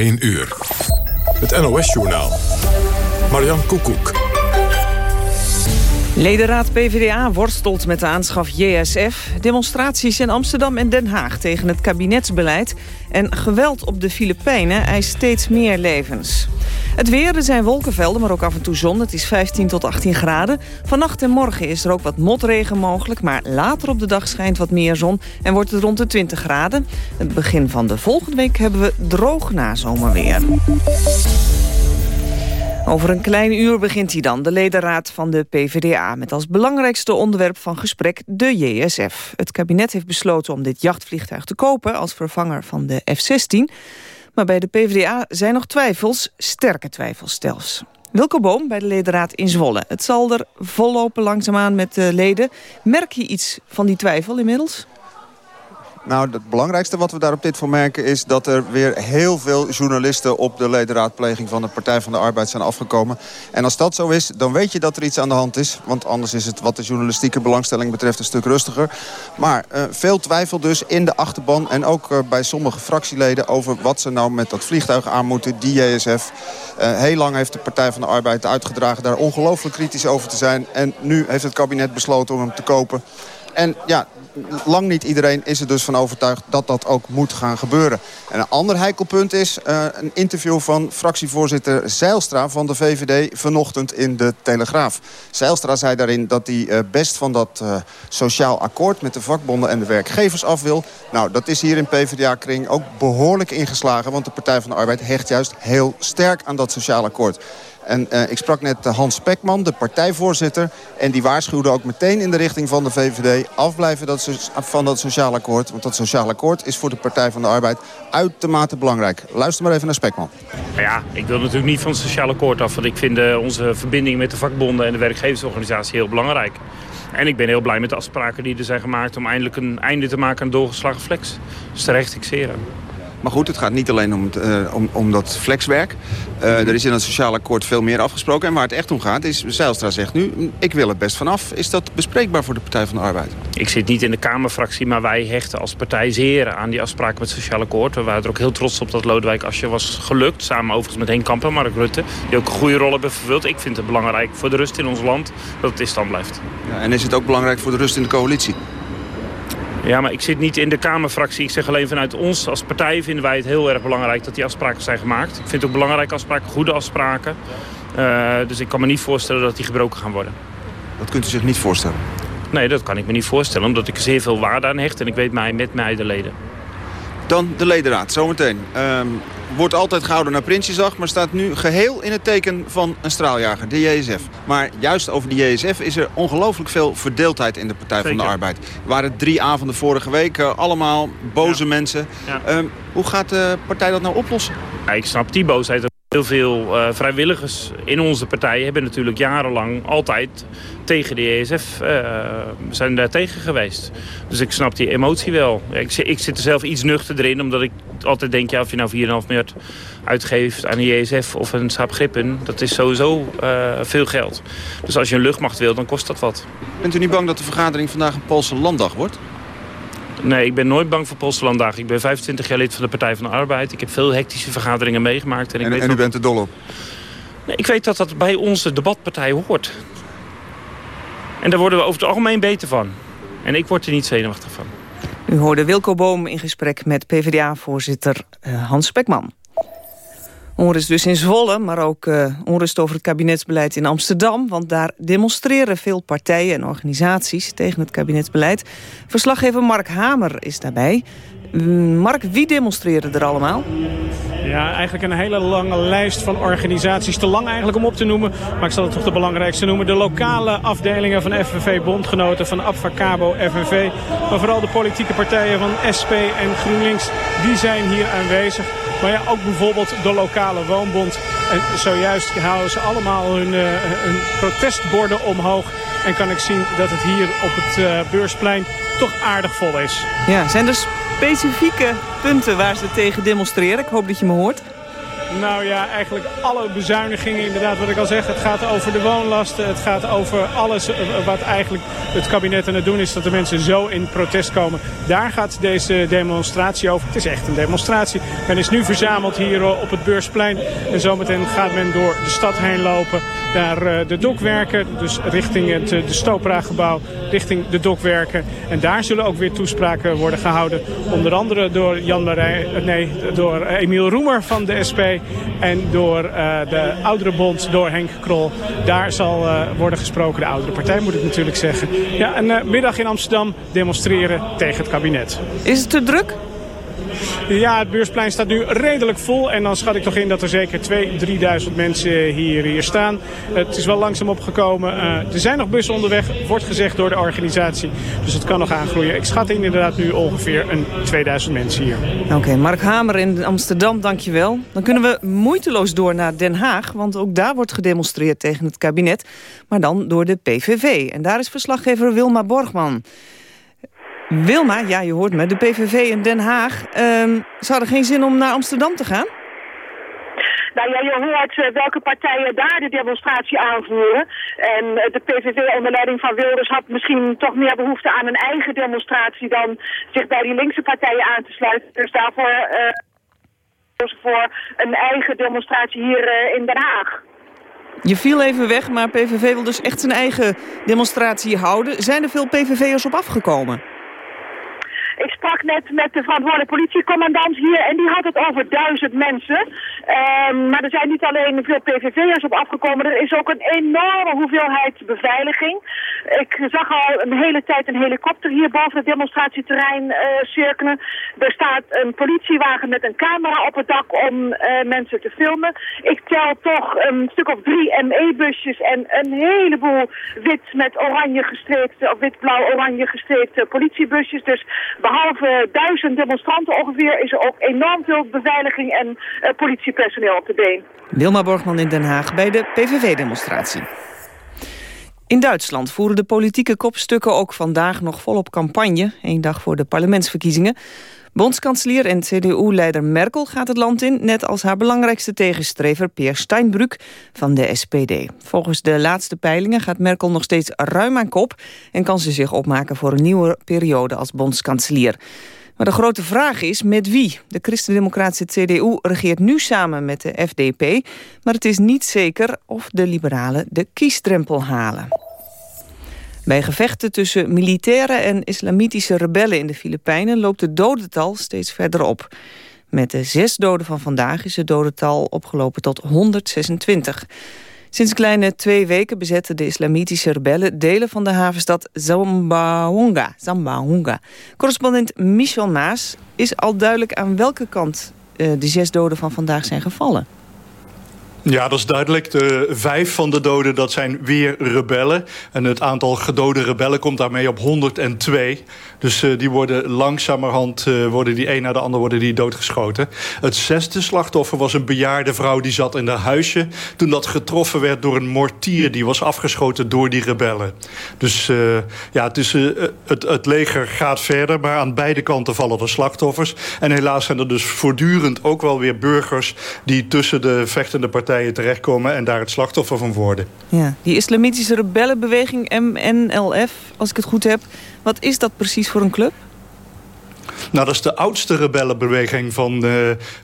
1 uur. Het NOS-journaal. Marian Koekoek. Ledenraad PvdA worstelt met de aanschaf JSF. Demonstraties in Amsterdam en Den Haag tegen het kabinetsbeleid. En geweld op de Filipijnen eist steeds meer levens. Het weer, er zijn wolkenvelden, maar ook af en toe zon. Het is 15 tot 18 graden. Vannacht en morgen is er ook wat motregen mogelijk... maar later op de dag schijnt wat meer zon en wordt het rond de 20 graden. Het begin van de volgende week hebben we droog nazomerweer. Over een klein uur begint hij dan, de ledenraad van de PvdA... met als belangrijkste onderwerp van gesprek de JSF. Het kabinet heeft besloten om dit jachtvliegtuig te kopen... als vervanger van de F-16. Maar bij de PvdA zijn nog twijfels, sterke twijfels zelfs. Wilco Boom bij de ledenraad in Zwolle. Het zal er vollopen langzaamaan met de leden. Merk je iets van die twijfel inmiddels? Nou, het belangrijkste wat we daar op dit voor merken... is dat er weer heel veel journalisten op de ledenraadpleging van de Partij van de Arbeid zijn afgekomen. En als dat zo is, dan weet je dat er iets aan de hand is. Want anders is het wat de journalistieke belangstelling betreft een stuk rustiger. Maar uh, veel twijfel dus in de achterban en ook uh, bij sommige fractieleden... over wat ze nou met dat vliegtuig aan moeten, die JSF. Uh, heel lang heeft de Partij van de Arbeid uitgedragen daar ongelooflijk kritisch over te zijn. En nu heeft het kabinet besloten om hem te kopen. En ja, lang niet iedereen is er dus van overtuigd dat dat ook moet gaan gebeuren. En een ander heikel punt is uh, een interview van fractievoorzitter Zeilstra van de VVD vanochtend in de Telegraaf. Zeilstra zei daarin dat hij uh, best van dat uh, sociaal akkoord met de vakbonden en de werkgevers af wil. Nou, dat is hier in PvdA-kring ook behoorlijk ingeslagen, want de Partij van de Arbeid hecht juist heel sterk aan dat sociaal akkoord. En uh, ik sprak net Hans Spekman, de partijvoorzitter. En die waarschuwde ook meteen in de richting van de VVD... afblijven dat, van dat sociaal akkoord. Want dat sociaal akkoord is voor de Partij van de Arbeid uitermate belangrijk. Luister maar even naar Spekman. Nou ja, ik wil natuurlijk niet van het sociaal akkoord af. Want ik vind uh, onze verbinding met de vakbonden en de werkgeversorganisatie heel belangrijk. En ik ben heel blij met de afspraken die er zijn gemaakt... om eindelijk een einde te maken aan doorgeslagen flex. Dus terecht fixeren. Maar goed, het gaat niet alleen om, het, uh, om, om dat flexwerk. Uh, er is in het sociaal akkoord veel meer afgesproken. En waar het echt om gaat is, Zijlstra zegt nu, ik wil er best vanaf. Is dat bespreekbaar voor de Partij van de Arbeid? Ik zit niet in de Kamerfractie, maar wij hechten als partij zeer aan die afspraken met het sociaal akkoord. We waren er ook heel trots op dat Lodewijk Asje was gelukt. Samen overigens met Henk Kamp en Mark Rutte. Die ook een goede rol hebben vervuld. Ik vind het belangrijk voor de rust in ons land dat het in stand blijft. Ja, en is het ook belangrijk voor de rust in de coalitie? Ja, maar ik zit niet in de Kamerfractie. Ik zeg alleen vanuit ons als partij vinden wij het heel erg belangrijk dat die afspraken zijn gemaakt. Ik vind het ook belangrijke afspraken, goede afspraken. Uh, dus ik kan me niet voorstellen dat die gebroken gaan worden. Dat kunt u zich niet voorstellen? Nee, dat kan ik me niet voorstellen. Omdat ik er zeer veel waarde aan hecht. En ik weet mij met mij de leden. Dan de ledenraad, zometeen. Um, wordt altijd gehouden naar Prinsjesdag, maar staat nu geheel in het teken van een straaljager, de JSF. Maar juist over de JSF is er ongelooflijk veel verdeeldheid in de Partij Zeker. van de Arbeid. Er waren drie avonden vorige week, uh, allemaal boze ja. mensen. Ja. Um, hoe gaat de partij dat nou oplossen? Ja, ik snap die boosheid. Heel veel uh, vrijwilligers in onze partij hebben natuurlijk jarenlang altijd tegen de ESF uh, zijn daar tegen geweest. Dus ik snap die emotie wel. Ik, ik zit er zelf iets nuchter in, omdat ik altijd denk... Ja, of je nou 4,5 miljard uitgeeft aan de ESF of een Saab Gripen... dat is sowieso uh, veel geld. Dus als je een luchtmacht wil, dan kost dat wat. Bent u niet bang dat de vergadering vandaag een Poolse landdag wordt? Nee, ik ben nooit bang voor Poolse landdagen. Ik ben 25 jaar lid van de Partij van de Arbeid. Ik heb veel hectische vergaderingen meegemaakt. En, ik en, weet en u bent er dol op? Nee, ik weet dat dat bij onze debatpartij hoort. En daar worden we over het algemeen beter van. En ik word er niet zenuwachtig van. U hoorde Wilco Boom in gesprek met PvdA-voorzitter uh, Hans Spekman. Onrust dus in Zwolle, maar ook uh, onrust over het kabinetsbeleid in Amsterdam. Want daar demonstreren veel partijen en organisaties tegen het kabinetsbeleid. Verslaggever Mark Hamer is daarbij. Mark, wie demonstreren er allemaal? Ja, eigenlijk een hele lange lijst van organisaties. Te lang eigenlijk om op te noemen, maar ik zal het toch de belangrijkste noemen. De lokale afdelingen van FNV Bondgenoten, van Abfacabo, FNV. Maar vooral de politieke partijen van SP en GroenLinks, die zijn hier aanwezig. Maar ja, ook bijvoorbeeld de lokale woonbond. En zojuist houden ze allemaal hun, hun protestborden omhoog. En kan ik zien dat het hier op het uh, beursplein toch aardig vol is. Ja, zijn er specifieke punten waar ze tegen demonstreren? Ik hoop dat je me hoort. Nou ja, eigenlijk alle bezuinigingen, inderdaad wat ik al zeg. Het gaat over de woonlasten, het gaat over alles eh, wat eigenlijk het kabinet aan het doen is. Dat de mensen zo in protest komen. Daar gaat deze demonstratie over. Het is echt een demonstratie. Men is nu verzameld hier eh, op het Beursplein. En zometeen gaat men door de stad heen lopen naar eh, de dokwerken. Dus richting het de Stopra-gebouw, richting de dokwerken. En daar zullen ook weer toespraken worden gehouden. Onder andere door Jan Marij, nee, door Emiel Roemer van de SP en door uh, de Ouderenbond, door Henk Krol. Daar zal uh, worden gesproken, de oudere partij moet ik natuurlijk zeggen. Ja, een uh, middag in Amsterdam demonstreren tegen het kabinet. Is het te druk? Ja, het beursplein staat nu redelijk vol. En dan schat ik toch in dat er zeker 2.000, 3.000 mensen hier, hier staan. Het is wel langzaam opgekomen. Uh, er zijn nog bussen onderweg, wordt gezegd door de organisatie. Dus het kan nog aangroeien. Ik schat in inderdaad nu ongeveer een 2000 mensen hier. Oké, Mark Hamer in Amsterdam, dankjewel. Dan kunnen we moeiteloos door naar Den Haag. Want ook daar wordt gedemonstreerd tegen het kabinet. Maar dan door de PVV. En daar is verslaggever Wilma Borgman. Wilma, ja, je hoort me, de PVV in Den Haag. Um, ze hadden geen zin om naar Amsterdam te gaan? Nou ja, je hoort uh, welke partijen daar de demonstratie aanvoeren. En uh, de PVV onder leiding van Wilders had misschien toch meer behoefte aan een eigen demonstratie dan zich bij die linkse partijen aan te sluiten. Dus daarvoor uh, voor een eigen demonstratie hier in Den Haag. Je viel even weg, maar PVV wil dus echt zijn eigen demonstratie houden. Zijn er veel PVV'ers op afgekomen? Ik sprak net met de verantwoordelijke politiecommandant hier en die had het over duizend mensen. Um, maar er zijn niet alleen veel PVV'ers op afgekomen, er is ook een enorme hoeveelheid beveiliging. Ik zag al een hele tijd een helikopter hier boven het demonstratieterrein uh, cirkelen. Er staat een politiewagen met een camera op het dak om uh, mensen te filmen. Ik tel toch een stuk of drie ME-busjes en een heleboel wit met oranje gestreepte, of wit-blauw-oranje gestreepte politiebusjes. Dus behalve duizend demonstranten ongeveer is er ook enorm veel beveiliging en uh, politiepersoneel op de been. Wilma Borgman in Den Haag bij de PVV-demonstratie. In Duitsland voeren de politieke kopstukken ook vandaag nog volop campagne. één dag voor de parlementsverkiezingen. Bondskanselier en CDU-leider Merkel gaat het land in... net als haar belangrijkste tegenstrever Peer Steinbrück van de SPD. Volgens de laatste peilingen gaat Merkel nog steeds ruim aan kop... en kan ze zich opmaken voor een nieuwe periode als bondskanselier. Maar de grote vraag is met wie? De christendemocratische CDU regeert nu samen met de FDP... maar het is niet zeker of de liberalen de kiesdrempel halen. Bij gevechten tussen militairen en islamitische rebellen in de Filipijnen... loopt het dodental steeds verder op. Met de zes doden van vandaag is het dodental opgelopen tot 126. Sinds kleine twee weken bezetten de islamitische rebellen... delen van de havenstad Zamboanga. Correspondent Michel Maas is al duidelijk aan welke kant... Uh, de zes doden van vandaag zijn gevallen. Ja, dat is duidelijk. De vijf van de doden, dat zijn weer rebellen. En het aantal gedode rebellen komt daarmee op 102. Dus uh, die worden langzamerhand, uh, worden die een na de ander worden die doodgeschoten. Het zesde slachtoffer was een bejaarde vrouw die zat in haar huisje... toen dat getroffen werd door een mortier die was afgeschoten door die rebellen. Dus uh, ja, het, het leger gaat verder, maar aan beide kanten vallen er slachtoffers. En helaas zijn er dus voortdurend ook wel weer burgers... die tussen de vechtende partijen terechtkomen en daar het slachtoffer van worden. Ja, die islamitische rebellenbeweging MNLF, als ik het goed heb... Wat is dat precies voor een club? Nou, dat is de oudste rebellenbeweging van, uh,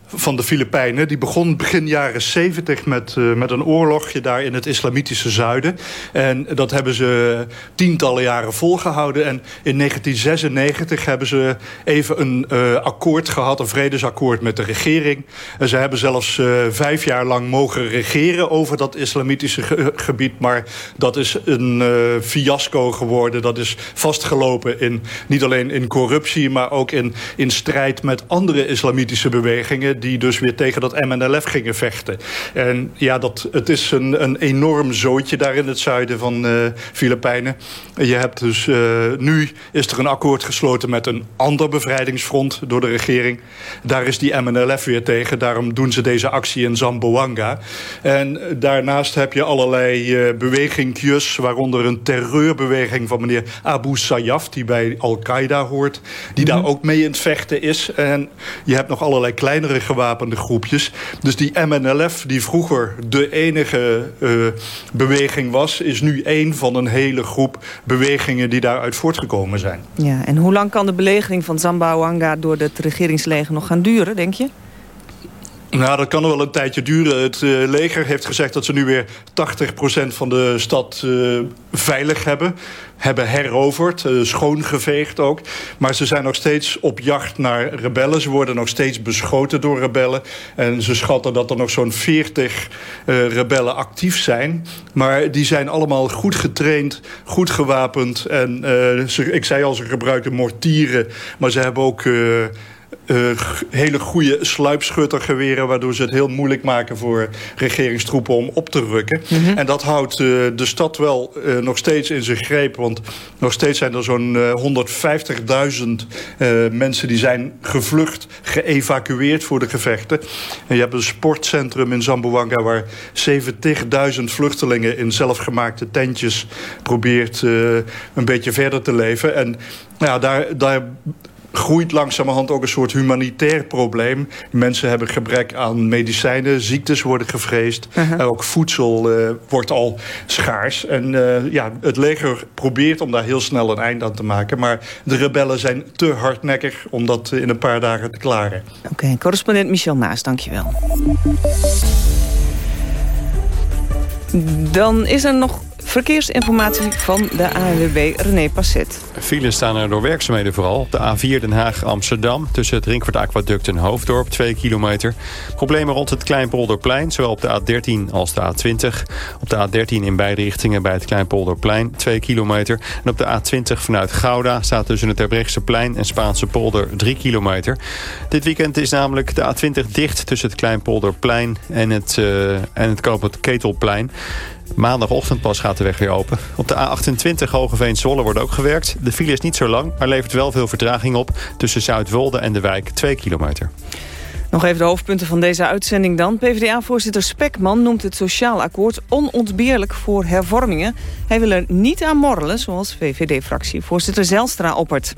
van de Filipijnen. Die begon begin jaren 70 met, uh, met een oorlogje daar in het islamitische zuiden. En dat hebben ze tientallen jaren volgehouden. En in 1996 hebben ze even een uh, akkoord gehad, een vredesakkoord met de regering. En ze hebben zelfs vijf jaar lang mogen regeren over dat islamitische ge gebied. Maar dat is een fiasco geworden. Dat is vastgelopen in, niet alleen in corruptie, maar ook in strijd met andere islamitische bewegingen... die dus weer tegen dat MNLF gingen vechten. En ja, dat, het is een, een enorm zootje daar in het zuiden van uh, Filipijnen. Je hebt dus, uh, nu is er een akkoord gesloten met een ander bevrijdingsfront door de regering. Daar is die MNLF weer tegen. Daarom doen ze deze actie in Zamboanga. En daarnaast heb je allerlei uh, bewegingjes... waaronder een terreurbeweging van meneer Abu Sayyaf... die bij Al-Qaeda hoort, die daar ook mee in het vechten is. En je hebt nog allerlei kleinere gewapende groepjes. Dus die MNLF, die vroeger de enige uh, beweging was... is nu één van een hele groep bewegingen die daaruit voortgekomen zijn. Ja, en hoe lang kan de belegering van Zamboanga door het regeringsleger nog gaan duren, denk je? Nou, dat kan wel een tijdje duren. Het uh, leger heeft gezegd dat ze nu weer 80% van de stad uh, veilig hebben. Hebben heroverd, uh, schoongeveegd ook. Maar ze zijn nog steeds op jacht naar rebellen. Ze worden nog steeds beschoten door rebellen. En ze schatten dat er nog zo'n 40 rebellen actief zijn. Maar die zijn allemaal goed getraind, goed gewapend. En ik zei al, ze gebruiken mortieren. Maar ze hebben ook uh, hele goede sluipschuttergeweren... waardoor ze het heel moeilijk maken voor regeringstroepen om op te rukken. Mm -hmm. En dat houdt uh, de stad wel uh, nog steeds in zijn greep. Want nog steeds zijn er zo'n 150.000 mensen die zijn gevlucht... geëvacueerd voor de gevechten. En je hebt een sportcentrum in Zamboanga... waar 70.000 vluchtelingen in zelfgemaakte tentjes... probeert een beetje verder te leven. En ja, daar, daar groeit langzamerhand ook een soort humanitair probleem. Mensen hebben gebrek aan medicijnen, ziektes worden gevreesd. Uh -huh. Ook voedsel uh, wordt al schaars. En uh, ja, het leger probeert om daar heel snel een eind aan te maken. Maar de rebellen zijn te hardnekkig om dat in een paar dagen te klaren. Oké, okay, correspondent Michel Naas, dankjewel. Dan is er nog Verkeersinformatie van de ANWB René Passet. Files staan er door werkzaamheden vooral. Op de A4 Den Haag-Amsterdam tussen het Rinkwart Aquaduct en Hoofddorp 2 kilometer. Problemen rond het Kleinpolderplein, zowel op de A13 als de A20. Op de A13 in beide richtingen bij het Kleinpolderplein 2 kilometer. En op de A20 vanuit Gouda staat tussen het Terbrechtseplein en Spaanse polder 3 kilometer. Dit weekend is namelijk de A20 dicht tussen het Kleinpolderplein en het, uh, en het Ketelplein. Maandagochtend pas gaat de weg weer open. Op de A28 Hogeveen-Zwolle wordt ook gewerkt. De file is niet zo lang, maar levert wel veel vertraging op... tussen Zuidwolde en de wijk 2 kilometer. Nog even de hoofdpunten van deze uitzending dan. PvdA-voorzitter Spekman noemt het sociaal akkoord onontbeerlijk voor hervormingen. Hij wil er niet aan morrelen, zoals VVD-fractievoorzitter Zelstra oppert.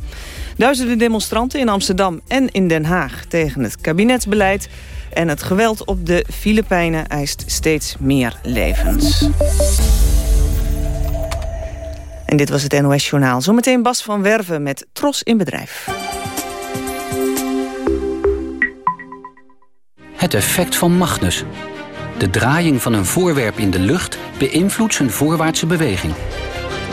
Duizenden demonstranten in Amsterdam en in Den Haag tegen het kabinetsbeleid... En het geweld op de Filipijnen eist steeds meer levens. En dit was het NOS Journaal. Zometeen Bas van Werven met Tros in Bedrijf. Het effect van Magnus. De draaiing van een voorwerp in de lucht beïnvloedt zijn voorwaartse beweging.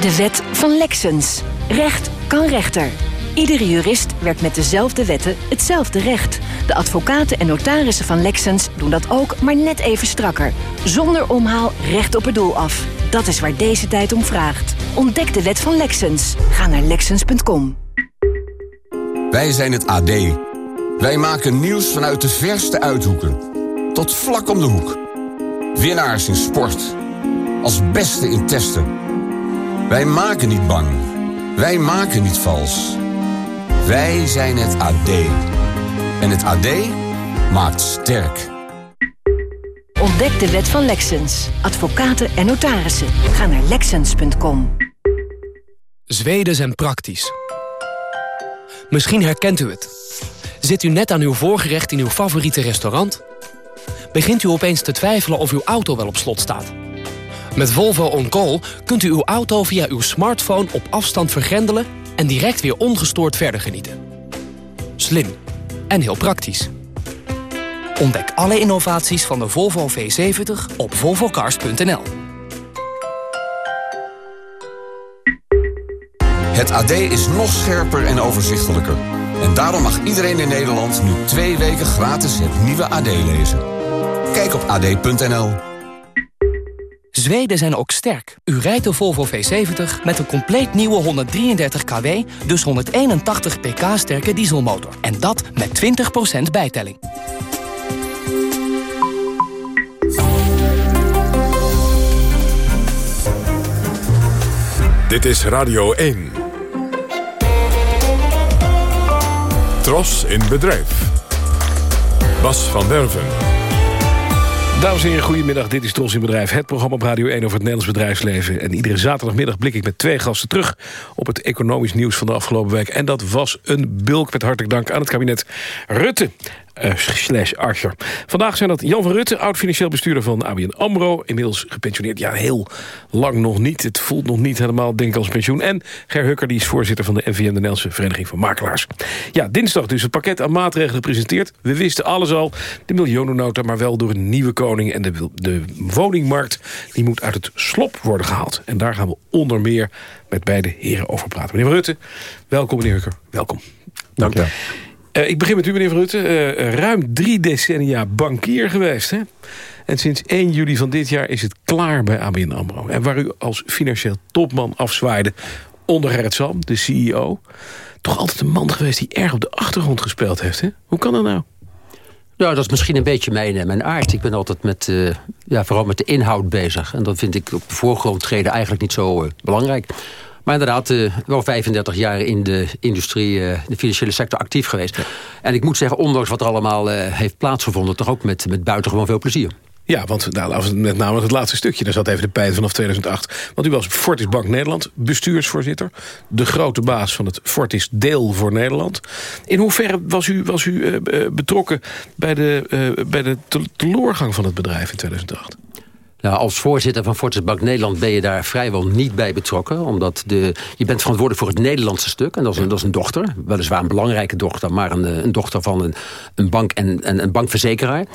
De wet van Lexens. Recht kan rechter. Iedere jurist werkt met dezelfde wetten hetzelfde recht. De advocaten en notarissen van Lexens doen dat ook, maar net even strakker. Zonder omhaal recht op het doel af. Dat is waar deze tijd om vraagt. Ontdek de wet van Lexens. Ga naar Lexens.com. Wij zijn het AD. Wij maken nieuws vanuit de verste uithoeken. Tot vlak om de hoek. Winnaars in sport. Als beste in testen. Wij maken niet bang. Wij maken niet vals. Wij zijn het AD. En het AD maakt sterk. Ontdek de wet van Lexens. Advocaten en notarissen. Ga naar Lexens.com. Zweden zijn praktisch. Misschien herkent u het. Zit u net aan uw voorgerecht in uw favoriete restaurant? Begint u opeens te twijfelen of uw auto wel op slot staat? Met Volvo On Call kunt u uw auto via uw smartphone op afstand vergrendelen en direct weer ongestoord verder genieten. Slim en heel praktisch. Ontdek alle innovaties van de Volvo V70 op volvocars.nl. Het AD is nog scherper en overzichtelijker. En daarom mag iedereen in Nederland nu twee weken gratis het nieuwe AD lezen. Kijk op ad.nl. Zweden zijn ook sterk. U rijdt de Volvo V70 met een compleet nieuwe 133 kW, dus 181 pk sterke dieselmotor. En dat met 20% bijtelling. Dit is Radio 1. Tros in bedrijf. Bas van Werven. Dames en heren, goedemiddag. Dit is Tros in Bedrijf, het programma op Radio 1 over het Nederlands bedrijfsleven. En iedere zaterdagmiddag blik ik met twee gasten terug... op het economisch nieuws van de afgelopen week. En dat was een bulk met hartelijk dank aan het kabinet Rutte slash Archer. Vandaag zijn dat Jan van Rutte, oud-financieel bestuurder van ABN AMRO. Inmiddels gepensioneerd. Ja, heel lang nog niet. Het voelt nog niet helemaal, denk ik, als pensioen. En Ger Hukker, die is voorzitter van de NVM, de Nederlandse Vereniging van Makelaars. Ja, dinsdag dus het pakket aan maatregelen gepresenteerd. We wisten alles al. De miljonennota, maar wel door een nieuwe koning. En de, de woningmarkt, die moet uit het slop worden gehaald. En daar gaan we onder meer met beide heren over praten. Meneer Rutte, welkom meneer Hukker. Welkom. Dank je. Uh, ik begin met u, meneer Rutte. Uh, ruim drie decennia bankier geweest. Hè? En sinds 1 juli van dit jaar is het klaar bij ABN AMRO. En waar u als financieel topman afzwaaide onder Gerrit Sam, de CEO... toch altijd een man geweest die erg op de achtergrond gespeeld heeft. Hè? Hoe kan dat nou? Nou, dat is misschien een beetje mijn, mijn aard. Ik ben altijd met, ja, vooral met de inhoud bezig. En dat vind ik op de eigenlijk niet zo belangrijk. Maar inderdaad, uh, wel 35 jaar in de industrie, uh, de financiële sector actief geweest. En ik moet zeggen, ondanks wat er allemaal uh, heeft plaatsgevonden... toch ook met, met buitengewoon veel plezier. Ja, want nou, met name het laatste stukje, daar zat even de pijn vanaf 2008. Want u was Fortis Bank Nederland, bestuursvoorzitter. De grote baas van het Fortis Deel voor Nederland. In hoeverre was u, was u betrokken bij de, bij de teloorgang van het bedrijf in 2008? Nou, als voorzitter van Fortis Bank Nederland ben je daar vrijwel niet bij betrokken. Omdat de, je bent verantwoordelijk voor het Nederlandse stuk. En dat is een, dat is een dochter. Weliswaar een belangrijke dochter. Maar een, een dochter van een, een bank en, en een bankverzekeraar.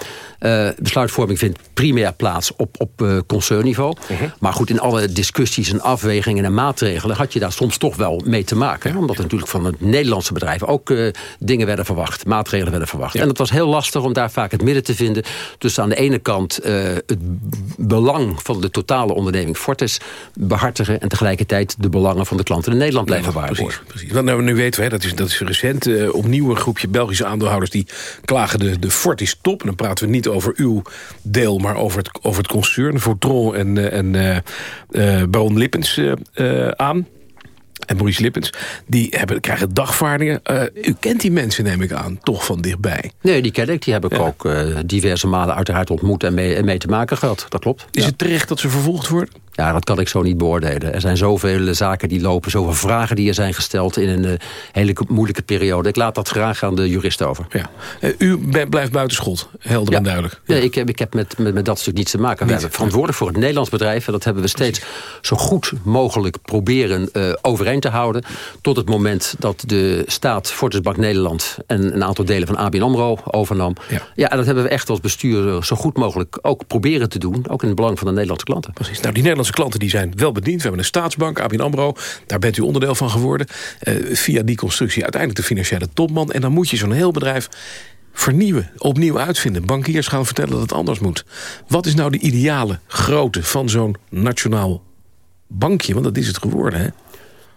Uh, besluitvorming vindt primair plaats op, op uh, concernniveau. Uh Maar goed, in alle discussies en afwegingen en maatregelen... had je daar soms toch wel mee te maken. Omdat natuurlijk van het Nederlandse bedrijf ook dingen werden verwacht. Maatregelen werden verwacht. Ja. En het was heel lastig om daar vaak het midden te vinden. Dus aan de ene kant het belang van de totale onderneming Fortis behartigen... en tegelijkertijd de belangen van de klanten in Nederland blijven ja, waarborgen. Precies, precies. Want nou, nu weten we, dat is, dat is recent, uh, opnieuw een groepje Belgische aandeelhouders... die klagen de, de Fortis top. En dan praten we niet over uw deel, maar over het, over het concern... Fortron en, uh, en uh, Baron Lippens aan en Maurice Lippens, die hebben, krijgen dagvaardingen. Uh, u kent die mensen, neem ik aan, toch van dichtbij? Nee, die ken ik. Die heb ik ja. ook uh, diverse malen uiteraard ontmoet en mee, en mee te maken gehad. Dat klopt. Is ja. het terecht dat ze vervolgd worden? Ja, dat kan ik zo niet beoordelen. Er zijn zoveel zaken die lopen, zoveel vragen die er zijn gesteld... in een uh, hele moeilijke periode. Ik laat dat graag aan de juristen over. Ja. Uh, u blijft buiten schot, helder ja. en duidelijk. Nee, ik heb, ik heb met, met, met dat stuk niets te maken. We zijn verantwoordelijk voor het Nederlands bedrijf... en dat hebben we steeds Precies. zo goed mogelijk proberen uh, overeind te houden... tot het moment dat de staat Fortisbank Nederland... en een aantal delen van ABN AMRO overnam. Ja. ja, en dat hebben we echt als bestuur zo goed mogelijk ook proberen te doen. Ook in het belang van de Nederlandse klanten. Precies. Nou, die Nederlandse klanten die zijn wel bediend. We hebben een staatsbank, ABN AMRO. Daar bent u onderdeel van geworden. Uh, via die constructie uiteindelijk de financiële topman. En dan moet je zo'n heel bedrijf vernieuwen, opnieuw uitvinden. Bankiers gaan vertellen dat het anders moet. Wat is nou de ideale grootte van zo'n nationaal bankje? Want dat is het geworden, hè?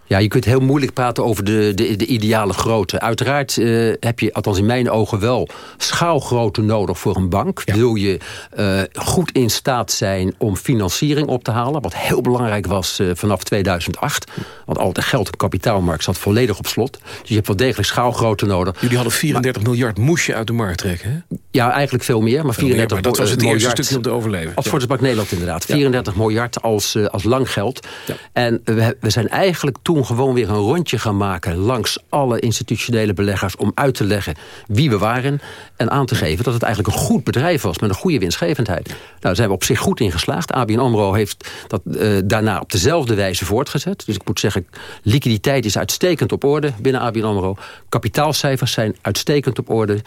Ja, je kunt heel moeilijk praten over de, de, de ideale grootte. Uiteraard uh, heb je, althans in mijn ogen wel, schaalgrootte nodig voor een bank. Ja. Wil je uh, goed in staat zijn om financiering op te halen... wat heel belangrijk was uh, vanaf 2008. Want al het geld- en kapitaalmarkt zat volledig op slot. Dus je hebt wel degelijk schaalgrootte nodig. Jullie hadden 34 maar, miljard moest je uit de markt trekken, hè? Ja, eigenlijk veel meer. Maar 34 meer, maar dat was het eerste stukje om te overleven. Als Volksbank ja. Nederland inderdaad. 34 ja. miljard als, als lang geld. En we, we zijn eigenlijk toen gewoon weer een rondje gaan maken... langs alle institutionele beleggers om uit te leggen wie we waren... en aan te geven dat het eigenlijk een goed bedrijf was... met een goede winstgevendheid. Nou, daar zijn we op zich goed in geslaagd. ABN AMRO heeft dat uh, daarna op dezelfde wijze voortgezet. Dus ik moet zeggen, liquiditeit is uitstekend op orde binnen ABN AMRO. Kapitaalcijfers zijn uitstekend op orde. Uh,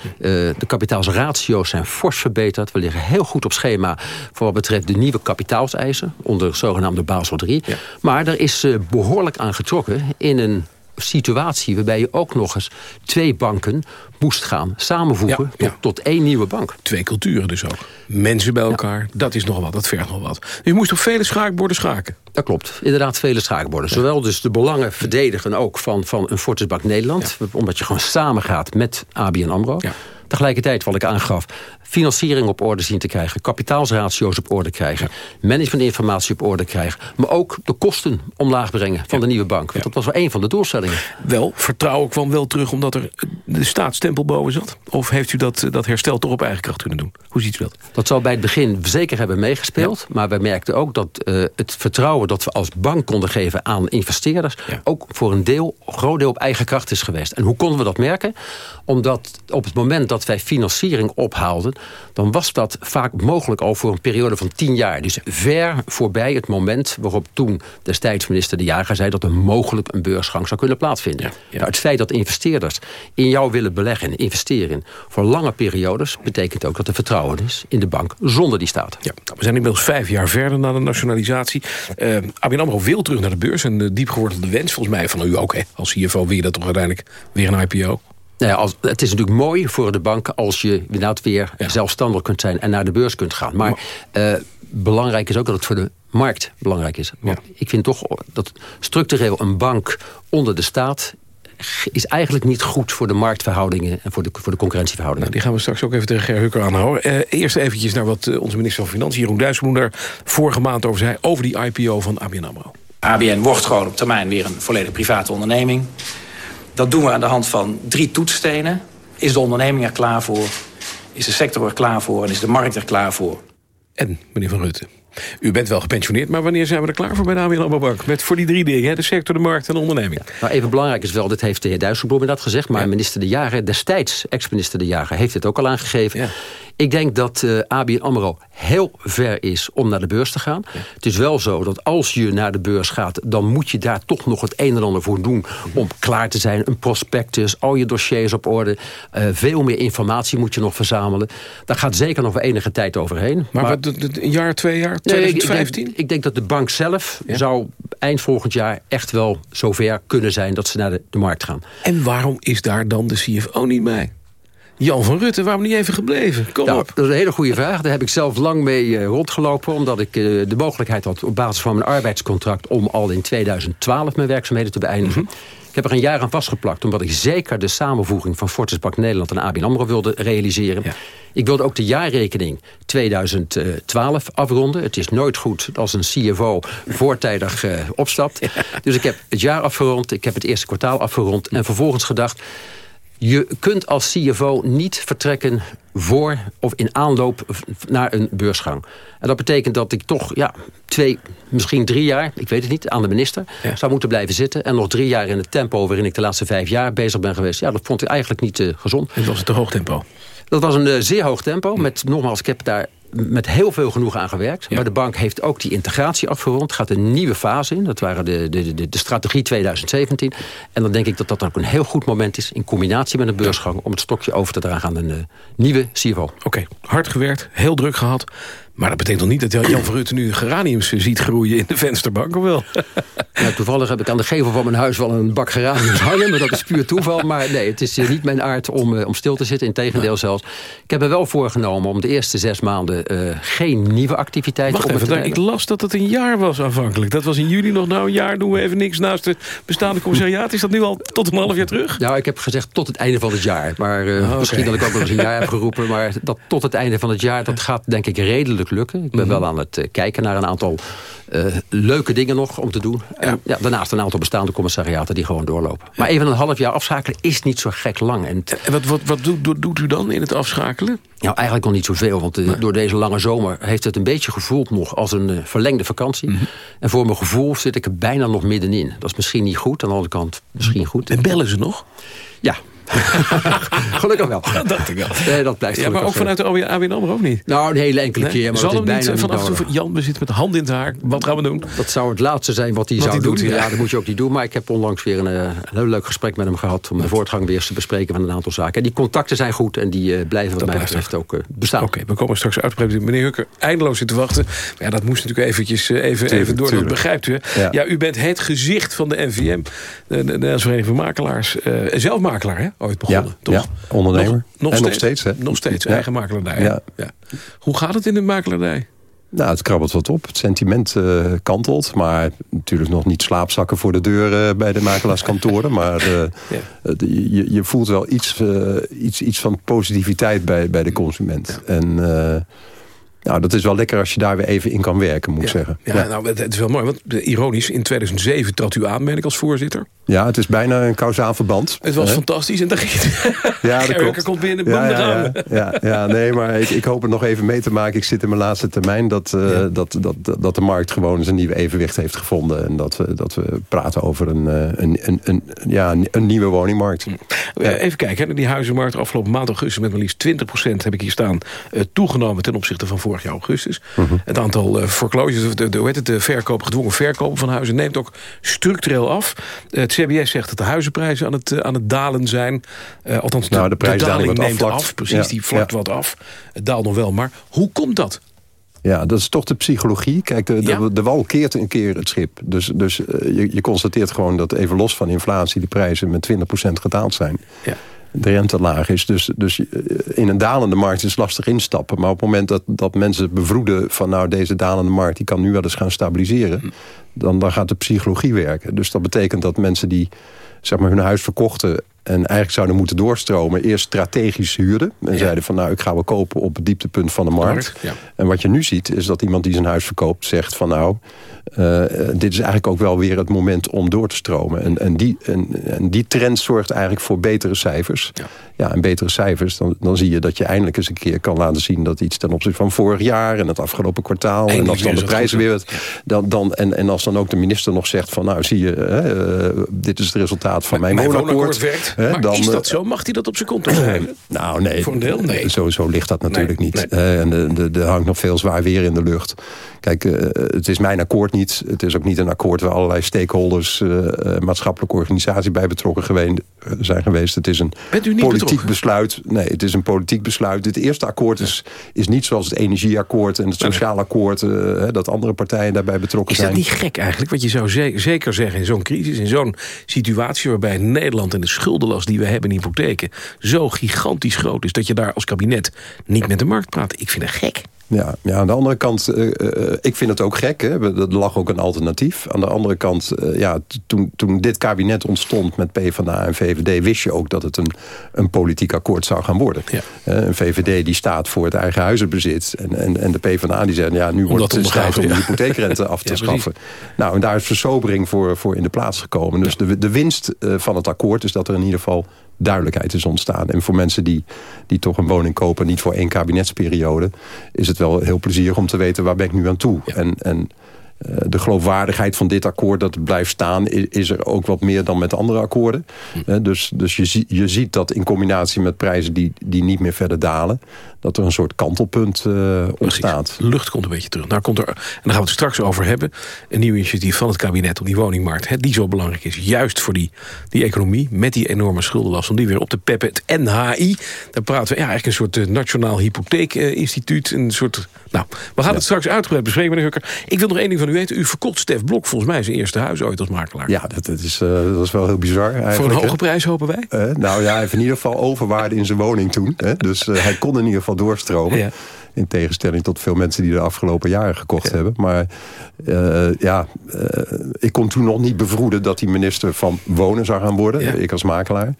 de kapitaalsratio's zijn fors verbeterd. We liggen heel goed op schema voor wat betreft de nieuwe kapitaalseisen... onder zogenaamde Basel III. Ja. Maar er is uh, behoorlijk aan getrokken in een situatie waarbij je ook nog eens twee banken moest gaan samenvoegen ja, ja. Tot, één nieuwe bank. Twee culturen dus ook. Mensen bij elkaar, ja. dat is nog wat, dat vergt nog wat. U moest op vele schaakborden schaken. Dat klopt, inderdaad vele schaakborden. Zowel dus de belangen verdedigen ook van, van een Fortisbank Nederland... omdat je gewoon samen gaat met ABN AMRO... Tegelijkertijd, wat ik aangaf, financiering op orde zien te krijgen... kapitaalsratio's op orde krijgen... managementinformatie op orde krijgen... maar ook de kosten omlaag brengen van de nieuwe bank. Want dat was wel een van de doelstellingen. Wel, vertrouwen kwam wel terug omdat er de staatsstempel boven zat? Of heeft u dat, dat herstel toch op eigen kracht kunnen doen? Hoe ziet u dat? Dat zal bij het begin zeker hebben meegespeeld. Maar wij merkten ook dat uh, het vertrouwen dat we als bank konden geven aan investeerders... ook voor een deel, een groot deel op eigen kracht is geweest. En hoe konden we dat merken? Omdat op het moment dat wij financiering ophaalden... dan was dat vaak mogelijk al voor een periode van tien jaar. Dus ver voorbij het moment waarop toen destijds minister De Jager zei... dat er mogelijk een beursgang zou kunnen plaatsvinden. Nou, het feit dat investeerders in jou willen beleggen, investeren... voor lange periodes betekent ook dat er vertrouwen is in de bank zonder die staat. Ja, we zijn inmiddels vijf jaar verder na de nationalisatie. Uh, ABN AMRO wil terug naar de beurs. Een uh, diepgewortelde wens volgens mij van u ook. Hè? Als CFO wil je dat toch uiteindelijk weer een IPO? Nou ja, als, het is natuurlijk mooi voor de bank als je inderdaad weer zelfstandig kunt zijn en naar de beurs kunt gaan. Maar uh, belangrijk is ook dat het voor de markt belangrijk is. Want ik vind toch dat structureel een bank onder de staat is eigenlijk niet goed voor de marktverhoudingen... en voor de, voor de concurrentieverhoudingen. Nou, die gaan we straks ook even tegen Ger Hukker aanhouden. Uh, eerst eventjes naar wat uh, onze minister van Financiën, Jeroen Dijsselbloem... daar vorige maand over zei, over die IPO van ABN AMRO. ABN wordt gewoon op termijn weer een volledig private onderneming. Dat doen we aan de hand van drie toetsstenen. Is de onderneming er klaar voor? Is de sector er klaar voor? En is de markt er klaar voor? En, meneer Van Rutte, u bent wel gepensioneerd, maar wanneer zijn we er klaar voor bij de ABN AMRO Bank? Met voor die drie dingen, hè? de sector, de markt en de onderneming. Ja, nou, even belangrijk is wel, dit heeft de heer Dijsselbloem inderdaad gezegd... maar minister De Jager, destijds ex-minister De Jager... heeft dit ook al aangegeven. Ik denk dat uh, ABN AMRO heel ver is om naar de beurs te gaan. Het is wel zo dat als je naar de beurs gaat... dan moet je daar toch nog het een en ander voor doen... om klaar te zijn, een prospectus, al je dossiers op orde... Uh, veel meer informatie moet je nog verzamelen. Daar gaat zeker nog wel enige tijd overheen. Maar, maar wat, een jaar, twee jaar, 2015? Nee, ik, denk, ik, denk, dat de bank zelf ja? zou eind volgend jaar echt wel zover kunnen zijn... dat ze naar de, de markt gaan. En waarom is daar dan de CFO niet bij? Jan van Rutte, waarom niet even gebleven? Kom nou, op. Dat is een hele goede vraag. Daar heb ik zelf lang mee uh, rondgelopen. Omdat ik uh, de mogelijkheid had op basis van mijn arbeidscontract... om al in 2012 mijn werkzaamheden te beëindigen. Mm -hmm. Ik heb er een jaar aan vastgeplakt. Omdat ik zeker de samenvoeging van Fortis Bank Nederland en ABN AMRO wilde realiseren. Ja. Ik wilde ook de jaarrekening 2012 afronden. Het is nooit goed als een CFO voortijdig uh, opstapt. Ja. Dus ik heb het jaar afgerond. Ik heb het eerste kwartaal afgerond. En vervolgens gedacht... Je kunt als CFO niet vertrekken voor of in aanloop naar een beursgang. En dat betekent dat ik toch ja, twee, misschien drie jaar, ik weet het niet, aan de minister ja. zou moeten blijven zitten. En nog drie jaar in het tempo waarin ik de laatste vijf jaar bezig ben geweest. Ja, dat vond ik eigenlijk niet uh, gezond. Het was het te hoog tempo? Dat was een uh, zeer hoog tempo. Met, nogmaals, ik heb daar met heel veel genoeg aan gewerkt. Ja. Maar de bank heeft ook die integratie afgerond. gaat een nieuwe fase in. Dat waren de, de, de, de, strategie 2017. En dan denk ik dat dat ook een heel goed moment is... in combinatie met een beursgang... om het stokje over te dragen aan een uh, nieuwe CFO. Oké, okay. hard gewerkt, heel druk gehad. Maar dat betekent nog niet dat Jan van Rutte nu geraniums ziet groeien in de vensterbank, of wel? Ja, toevallig heb ik aan de gevel van mijn huis wel een bak geraniums hangen. Maar dat is puur toeval. Maar nee, het is niet mijn aard om, uh, om stil te zitten. Integendeel ja. zelfs. Ik heb er wel voorgenomen om de eerste zes maanden uh, geen nieuwe activiteiten Wacht op even, te Ik las dat het een jaar was aanvankelijk. Dat was in juli nog nou een jaar, doen we even niks naast de bestaande commissariaat. Is dat nu al tot een half jaar terug? Nou, ik heb gezegd tot het einde van het jaar. Maar uh, okay. misschien dat ik ook nog eens een jaar heb geroepen. Maar dat tot het einde van het jaar, dat gaat denk ik redelijk lukken. Ik ben mm -hmm. wel aan het uh, kijken naar een aantal uh, leuke dingen nog om te doen. Ja. Daarnaast een aantal bestaande commissariaten die gewoon doorlopen. Maar even een half jaar afschakelen is niet zo gek lang. En, en wat, wat, wat doet, u dan in het afschakelen? Nou, eigenlijk nog niet zoveel. Want nee. door deze lange zomer heeft het een beetje gevoeld nog als een verlengde vakantie. Mm -hmm. En voor mijn gevoel zit ik er bijna nog middenin. Dat is misschien niet goed, aan de andere kant misschien goed. En bellen ze nog? Ja, gelukkig wel. Dat dacht ik wel. Nee, dat blijft ja, maar ook vanuit de ABN AMRO ook niet? Nou, een hele enkele nee? keer. Maar Zal het is niet bijna vanaf toe, Jan, we zitten met de hand in het haar. Wat gaan we doen? Dat zou het laatste zijn wat hij wat zou doen. Doet, ja. ja. dat moet je ook niet doen. Maar ik heb onlangs weer een, een heel leuk gesprek met hem gehad... om de voortgang weer eens te bespreken van een aantal zaken. En die contacten zijn goed en die uh, blijven wat dat mij betreft ook uh, bestaan. Oké, okay, we komen straks uitgebreid. Meneer Hukker, eindeloos zitten wachten. Maar ja, dat moest natuurlijk eventjes uh, even, tuurlijk, even door. Dat begrijpt u. Ja. ja. u bent het gezicht van de NVM. De, de, de Vereniging van Makelaars. zelf makelaar, hè? Ooit begonnen, ja, toch? Ja, ondernemer. Nog, nog en steeds, nog steeds, hè? Nog steeds, eigen makelaardij. Ja. Ja. Hoe gaat het in de makelaardij? Nou, het krabbelt wat op. Het sentiment uh, kantelt. Maar natuurlijk nog niet slaapzakken voor de deur uh, bij de makelaarskantoren. maar uh, ja. je, je, voelt wel iets, iets, iets van positiviteit bij, bij de consument. Ja. En nou, dat is wel lekker als je daar weer even in kan werken, moet ik zeggen. Ja, nou, het, is wel mooi, want ironisch, in 2007 trad u aan, ben ik als voorzitter. Ja, het is bijna een kausaal verband. Het was fantastisch en dan ging het... Ja, dat klopt. komt binnen, ja, ja, ja, ja, nee, maar ik, ik, hoop het nog even mee te maken. Ik zit in mijn laatste termijn dat, uh, dat, dat, dat de markt gewoon zijn nieuwe evenwicht heeft gevonden. En dat we, dat we praten over een, een, een, een ja, een nieuwe woningmarkt. Even kijken, die huizenmarkt afgelopen maand augustus met maar liefst 20% heb ik hier staan uh, toegenomen ten opzichte van vorig jaar augustus. -huh. Het aantal uh, foreclosures, de, de, hoe heet het, de verkoop, gedwongen verkopen van huizen neemt ook structureel af. het CBS zegt dat de huizenprijzen aan het, uh, aan het dalen zijn. Uh, althans, nou, de, de daling neemt af. Precies, ja. die vlakt ja. wat af. Het daalt nog wel, maar hoe komt dat? Ja, dat is toch de psychologie. Kijk, de, de, ja. de wal keert een keer het schip. Dus, dus uh, je, je, constateert gewoon dat even los van inflatie... de prijzen met 20% gedaald zijn. Ja de rente laag is. Dus, dus in een dalende markt is het lastig instappen. Maar op het moment dat, dat mensen bevroeden van... nou, deze dalende markt die kan nu wel eens gaan stabiliseren... Dan, dan gaat de psychologie werken. Dus dat betekent dat mensen die zeg maar, hun huis verkochten... en eigenlijk zouden moeten doorstromen... eerst strategisch huurden. En ja. zeiden van nou, ik ga wel kopen op het dieptepunt van de markt. Ja. En wat je nu ziet, is dat iemand die zijn huis verkoopt... zegt van nou, uh, dit is eigenlijk ook wel weer het moment om door te stromen. En, en, die, en, en die trend zorgt eigenlijk voor betere cijfers. Ja, ja en betere cijfers, dan, dan zie je dat je eindelijk eens een keer kan laten zien... dat iets ten opzichte van vorig jaar en het afgelopen kwartaal... en als dan de prijzen weer... Dan, dan, en, en als dan ook de minister nog zegt van nou, zie je... Uh, dit is het resultaat van mijn, mijn woonakkoord. Hè, maar dan, is dat zo? Mag hij dat op zijn konto schrijven? nou, nee. Voor een deel? Nee. Zo, zo ligt dat natuurlijk nee, niet. Nee. En er hangt nog veel zwaar weer in de lucht. Kijk, uh, het is mijn akkoord niet. Het is ook niet een akkoord waar allerlei stakeholders... Uh, maatschappelijke organisaties bij betrokken geweest, zijn geweest. Het is een politiek betrokken? besluit. Nee, het is een politiek besluit. Het eerste akkoord is, is niet zoals het energieakkoord... en het sociaal akkoord, dat andere partijen daarbij betrokken zijn. Is dat niet gek eigenlijk? Want je zou ze zeker zeggen in zo'n crisis... in zo'n situatie waarbij Nederland en de schuldenlast die we hebben in hypotheken... zo gigantisch groot is dat je daar als kabinet niet met de markt praat. Ik vind het gek. Ja, ja, aan de andere kant, uh, uh, ik vind het ook gek. Hè? Er lag ook een alternatief. Aan de andere kant, uh, ja, toen, toen dit kabinet ontstond met PvdA en VVD... wist je ook dat het een, een politiek akkoord zou gaan worden. Ja. een VVD die staat voor het eigen huizenbezit. En, en, en de PvdA die zeggen, ja, nu wordt het tijd om de hypotheekrente af te ja, schaffen. Nou, en daar is versobering voor, voor in de plaats gekomen. Dus de, de winst van het akkoord is dat er in ieder geval duidelijkheid is ontstaan. En voor mensen die, die toch een woning kopen, niet voor één kabinetsperiode... is het wel heel plezierig om te weten waar ben ik nu aan toe. Ja. En, en de geloofwaardigheid van dit akkoord dat het blijft staan... is, is er ook wat meer dan met andere akkoorden. Hm. Uh, dus dus je, je ziet dat in combinatie met prijzen die, die niet meer verder dalen... dat er een soort kantelpunt uh, ontstaat. De lucht komt een beetje terug. Nou, komt er, en daar gaan we het straks over hebben. Een nieuw initiatief van het kabinet om die woningmarkt... Hè, die zo belangrijk is, juist voor die, die economie... met die enorme schuldenlast, om die weer op te peppen. Het NHI, daar praten we ja, eigenlijk een soort Nationaal Hypotheekinstituut. Een soort, nou, we gaan ja. het straks uitgebreid bespreken, meneer Hukker. Ik wil nog één ding van u weten. U verkocht Stef Blok volgens mij zijn eerste huis ooit als makelaar. Ja, dat, dat is, uh, dat is wel heel bizar eigenlijk. Voor een hoge prijs hopen wij? Uh, nou ja, hij heeft in ieder geval overwaarde in zijn woning toen. Hè? Dus uh, hij kon in ieder geval doorstromen. Ja. In tegenstelling tot veel mensen die de afgelopen jaren gekocht ja. hebben. Maar uh, ja, uh, ik kon toen nog niet bevroeden dat hij minister van Wonen zou gaan worden. Ja. Ik als makelaar.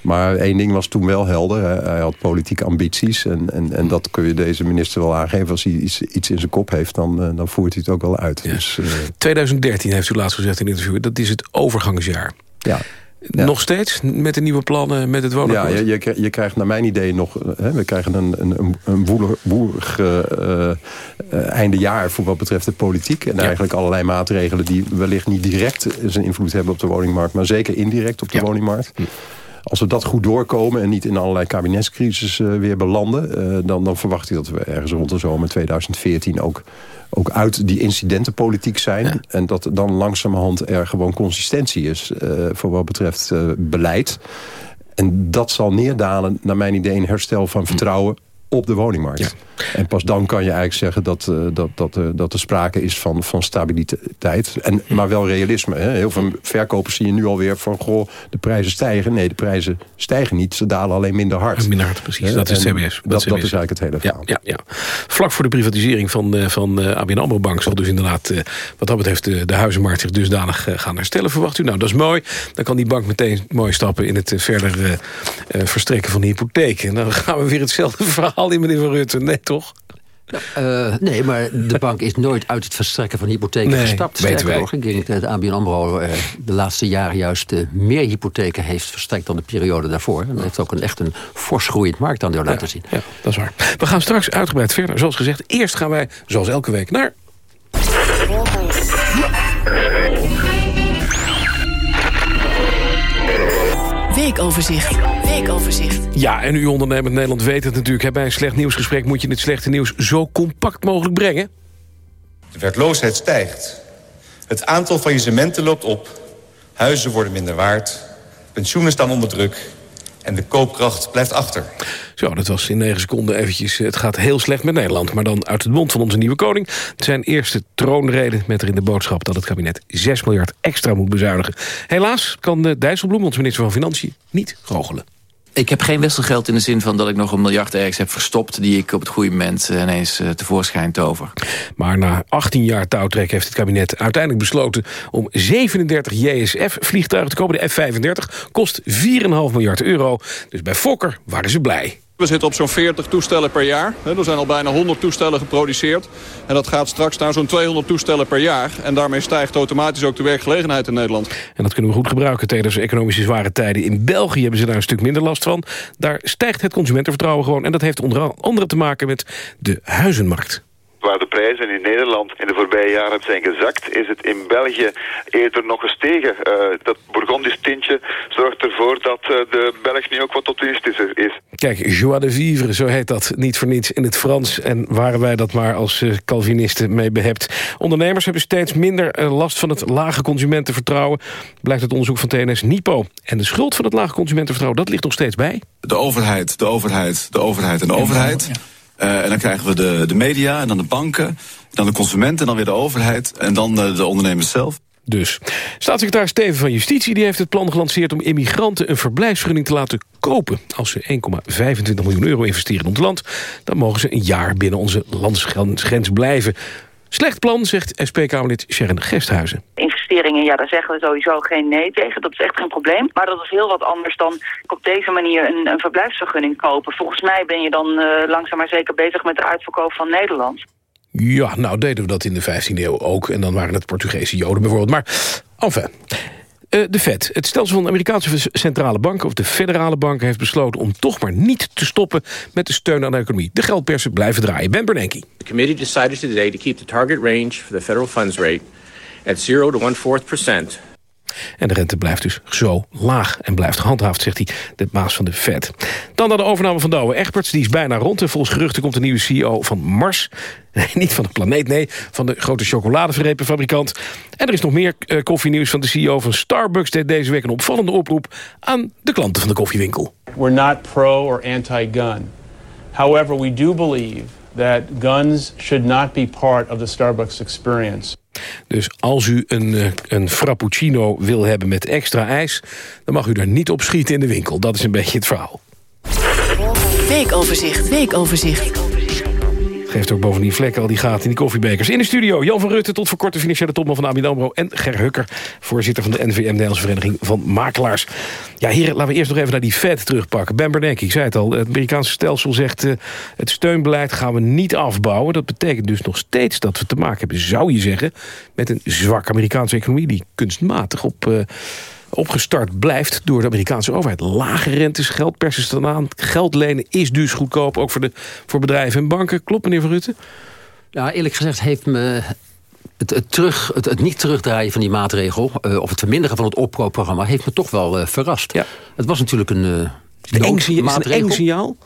Maar één ding was toen wel helder. Hij, hij had politieke ambities. En, en, en dat kun je deze minister wel aangeven. Als hij iets, iets in zijn kop heeft, dan, uh, dan voert hij het ook wel uit. Ja. Dus, 2013 heeft u laatst gezegd in een interview. Dat is het overgangsjaar. Ja. Ja. Nog steeds met de nieuwe plannen, met het woonakkoord? Ja, je, je, krijgt naar mijn idee nog... Hè, we krijgen een, een, een woelig uh, uh, einde jaar voor wat betreft de politiek. En ja. eigenlijk allerlei maatregelen die wellicht niet direct zijn invloed hebben op de woningmarkt... maar zeker indirect op de ja. woningmarkt. Als we dat goed doorkomen en niet in allerlei kabinetscrisis uh, weer belanden... Uh, dan, dan verwacht ik dat we ergens rond de zomer 2014 ook, ook uit die incidentenpolitiek zijn. Ja. En dat dan langzamerhand er gewoon consistentie is uh, voor wat betreft beleid. En dat zal neerdalen, naar mijn idee, een herstel van vertrouwen op de woningmarkt. Ja. En pas dan kan je eigenlijk zeggen dat, uh, dat, dat, uh, dat er sprake is van, van stabiliteit. En, maar wel realisme. Hè? Heel veel verkopers zie je nu alweer van... goh, de prijzen stijgen. Nee, de prijzen stijgen niet. Ze dalen alleen minder hard. Minder hard, precies. Dat is CBS. Dat, dat, is eigenlijk het hele verhaal. Ja, ja, ja. Vlak voor de privatisering van, uh, van ABN AMRO Bank... zal dus inderdaad wat dat betreft de, de huizenmarkt zich dusdanig gaan herstellen. Verwacht u? Nou, dat is mooi. Dan kan die bank meteen mooi stappen in het verder verstrekken van de hypotheek. En dan gaan we weer hetzelfde verhaal in, meneer Van Rutte. Nee, toch? Uh, nee, maar de bank is nooit uit het verstrekken van hypotheken nee, gestapt. Sterker nog, ik denk dat de ABN AMRO uh, de laatste jaren juist uh, meer hypotheken heeft verstrekt dan de periode daarvoor. En dat heeft ook een, echt een fors groeiend marktaandeel laten zien. Ja, dat is waar. We gaan straks uitgebreid verder. Zoals gezegd, eerst gaan wij, zoals elke week, naar... Weekoverzicht. Weekoverzicht. Ja, en u ondernemend Nederland weet het natuurlijk. Bij een slecht nieuwsgesprek moet je het slechte nieuws zo compact mogelijk brengen. De werkloosheid stijgt. Het aantal faillissementen loopt op. Huizen worden minder waard. Pensioenen staan onder druk. En de koopkracht blijft achter. Zo, dat was in negen seconden eventjes... het gaat heel slecht met Nederland. Maar dan uit het mond van onze nieuwe koning. Zijn eerste troonrede met erin de boodschap... dat het kabinet 6 miljard extra moet bezuinigen. Helaas kan de Dijsselbloem, onze minister van Financiën, niet goochelen. Ik heb geen wisselgeld in de zin van dat ik nog een miljard ergens heb verstopt... die ik op het goede moment ineens tevoorschijn tover. Maar na 18 jaar touwtrek heeft het kabinet uiteindelijk besloten... om 37 JSF-vliegtuigen te kopen. De F-35 kost 4,5 miljard euro. Dus bij Fokker waren ze blij. We zitten op zo'n 40 toestellen per jaar. Er zijn al bijna 100 toestellen geproduceerd. En dat gaat straks naar zo'n 200 toestellen per jaar. En daarmee stijgt automatisch ook de werkgelegenheid in Nederland. En dat kunnen we goed gebruiken tijdens economische zware tijden. In België hebben ze daar een stuk minder last van. Daar stijgt het consumentenvertrouwen gewoon. En dat heeft onder andere te maken met de huizenmarkt waar de prijzen in Nederland in de voorbije jaren zijn gezakt, is het in België eerder nog gestegen. Uh, dat Bourgondisch tintje zorgt ervoor dat uh, de Belg nu ook wat optimistischer is. Kijk, joie de vivre, zo heet dat niet voor niets in het Frans. En waren wij dat maar als uh, Calvinisten mee behept. Ondernemers hebben steeds minder last van het lage consumentenvertrouwen. Blijkt het onderzoek van TNS Nipo. En de schuld van het lage consumentenvertrouwen, dat ligt nog steeds bij. De overheid, de overheid, de overheid en de overheid. Ja. Uh, en dan krijgen we de, de media en dan de banken, dan de consumenten en dan weer de overheid en dan de, de ondernemers zelf. Dus. Staatssecretaris Steven van Justitie die heeft het plan gelanceerd... om immigranten een verblijfsvergunning te laten kopen. Als ze 1,25 miljoen euro investeren in ons land... dan mogen ze een jaar binnen onze landsgrens blijven. Slecht plan, zegt SP-Kamerlid Sharon Gesthuizen. Investeringen, ja, daar zeggen we sowieso geen nee tegen. Dat is echt geen probleem. Maar dat is heel wat anders dan op deze manier een, een verblijfsvergunning kopen. Volgens mij ben je dan uh, langzaam maar zeker bezig met de uitverkoop van Nederland. Ja, nou deden we dat in de 15e eeuw ook. En dan waren het Portugese Joden bijvoorbeeld. Maar, enfin... Uh, de Fed, het stelsel van de Amerikaanse centrale banken... of de federale banken heeft besloten om toch maar niet te stoppen... met de steun aan de economie. De geldpersen blijven draaien. Ben Bernanke. The committee decided today to keep the target range... for the federal funds rate at 0 to 1 4 percent... En de rente blijft dus zo laag en blijft gehandhaafd, zegt hij, de baas van de Fed. Dan naar de overname van Douwe Egberts, die is bijna rond. En volgens geruchten komt de nieuwe CEO van Mars. Nee, niet van de planeet, nee, van de grote chocoladeverrepenfabrikant. En er is nog meer uh, koffienieuws van de CEO van Starbucks... deed deze week een opvallende oproep aan de klanten van de koffiewinkel. We're not pro or anti-gun. However, we do believe that guns should not be part of the Starbucks experience. Dus als u een, een frappuccino wil hebben met extra ijs... dan mag u daar niet op schieten in de winkel. Dat is een beetje het verhaal. Weekoverzicht, weekoverzicht. Geeft ook bovendien vlekken al die gaten in die koffiebekers. In de studio Jan van Rutte, tot voor kort de financiële topman van ABN AMRO... en Ger Hukker, voorzitter van de NVM, Nederlandse Vereniging van Makelaars. Ja, heren, laten we eerst nog even naar die Fed terugpakken. Ben Bernanke, ik zei het al, het Amerikaanse stelsel zegt... Uh, het steunbeleid gaan we niet afbouwen. Dat betekent dus nog steeds dat we te maken hebben, zou je zeggen... met een zwakke Amerikaanse economie die kunstmatig op... Uh, opgestart blijft door de Amerikaanse overheid. Lage rentes, geldpersen staan aan. Geld lenen is dus goedkoop, ook voor, de, voor bedrijven en banken. Klopt, meneer Van Rutte? Ja, eerlijk gezegd heeft me het, het, terug, het, het, niet terugdraaien van die maatregel... Uh, of het verminderen van het opkoopprogramma... heeft me toch wel uh, verrast. Ja. Het was natuurlijk een, uh, een eng, signaal, een eng signaal?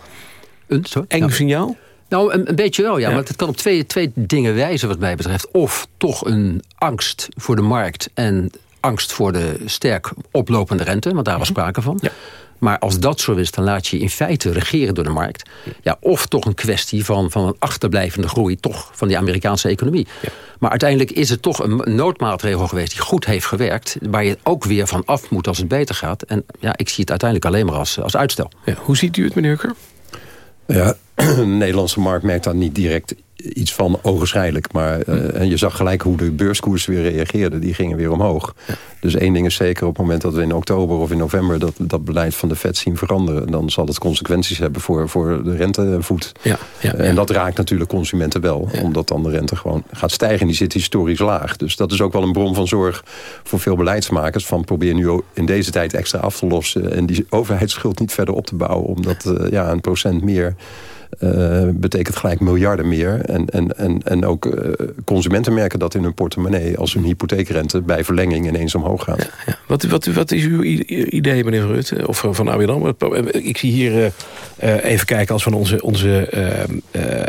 Een, sorry? Eng ja. signaal? Nou, een, een, beetje wel, ja. ja. Maar het kan op twee, twee dingen wijzen wat mij betreft. Of toch een angst voor de markt... en angst voor de sterk oplopende rente, want daar was sprake van. Ja. Maar als dat zo is, dan laat je in feite regeren door de markt. Ja, of toch een kwestie van, van een achterblijvende groei... toch van die Amerikaanse economie. Maar uiteindelijk is het toch een noodmaatregel geweest... die goed heeft gewerkt, waar je ook weer van af moet als het beter gaat. En ja, ik zie het uiteindelijk alleen maar als, als uitstel. Ja, hoe ziet u het, meneer Hukker? Ja, de Nederlandse markt merkt daar niet direct iets van ogenschijnlijk. Maar uh, en je zag gelijk hoe de beurskoersen weer reageerden. Die gingen weer omhoog. Dus één ding is zeker, op het moment dat we in oktober of in november... dat, dat beleid van de Fed zien veranderen... dan zal het consequenties hebben voor, voor de rentevoet. Ja, ja, En dat raakt natuurlijk consumenten wel. Omdat dan de rente gewoon gaat stijgen. En die zit historisch laag. Dus dat is ook wel een bron van zorg voor veel beleidsmakers. Van probeer nu in deze tijd extra af te lossen... en die overheidsschuld niet verder op te bouwen. Omdat uh, ja, een procent meer... Uh, betekent gelijk miljarden meer. En, en, en, en ook uh, consumenten merken dat in hun portemonnee... als hun hypotheekrente bij verlenging ineens omhoog gaat. Wat, wat, wat is uw idee, meneer Rutte? Of van ABN? Ik zie hier even kijken als van onze, onze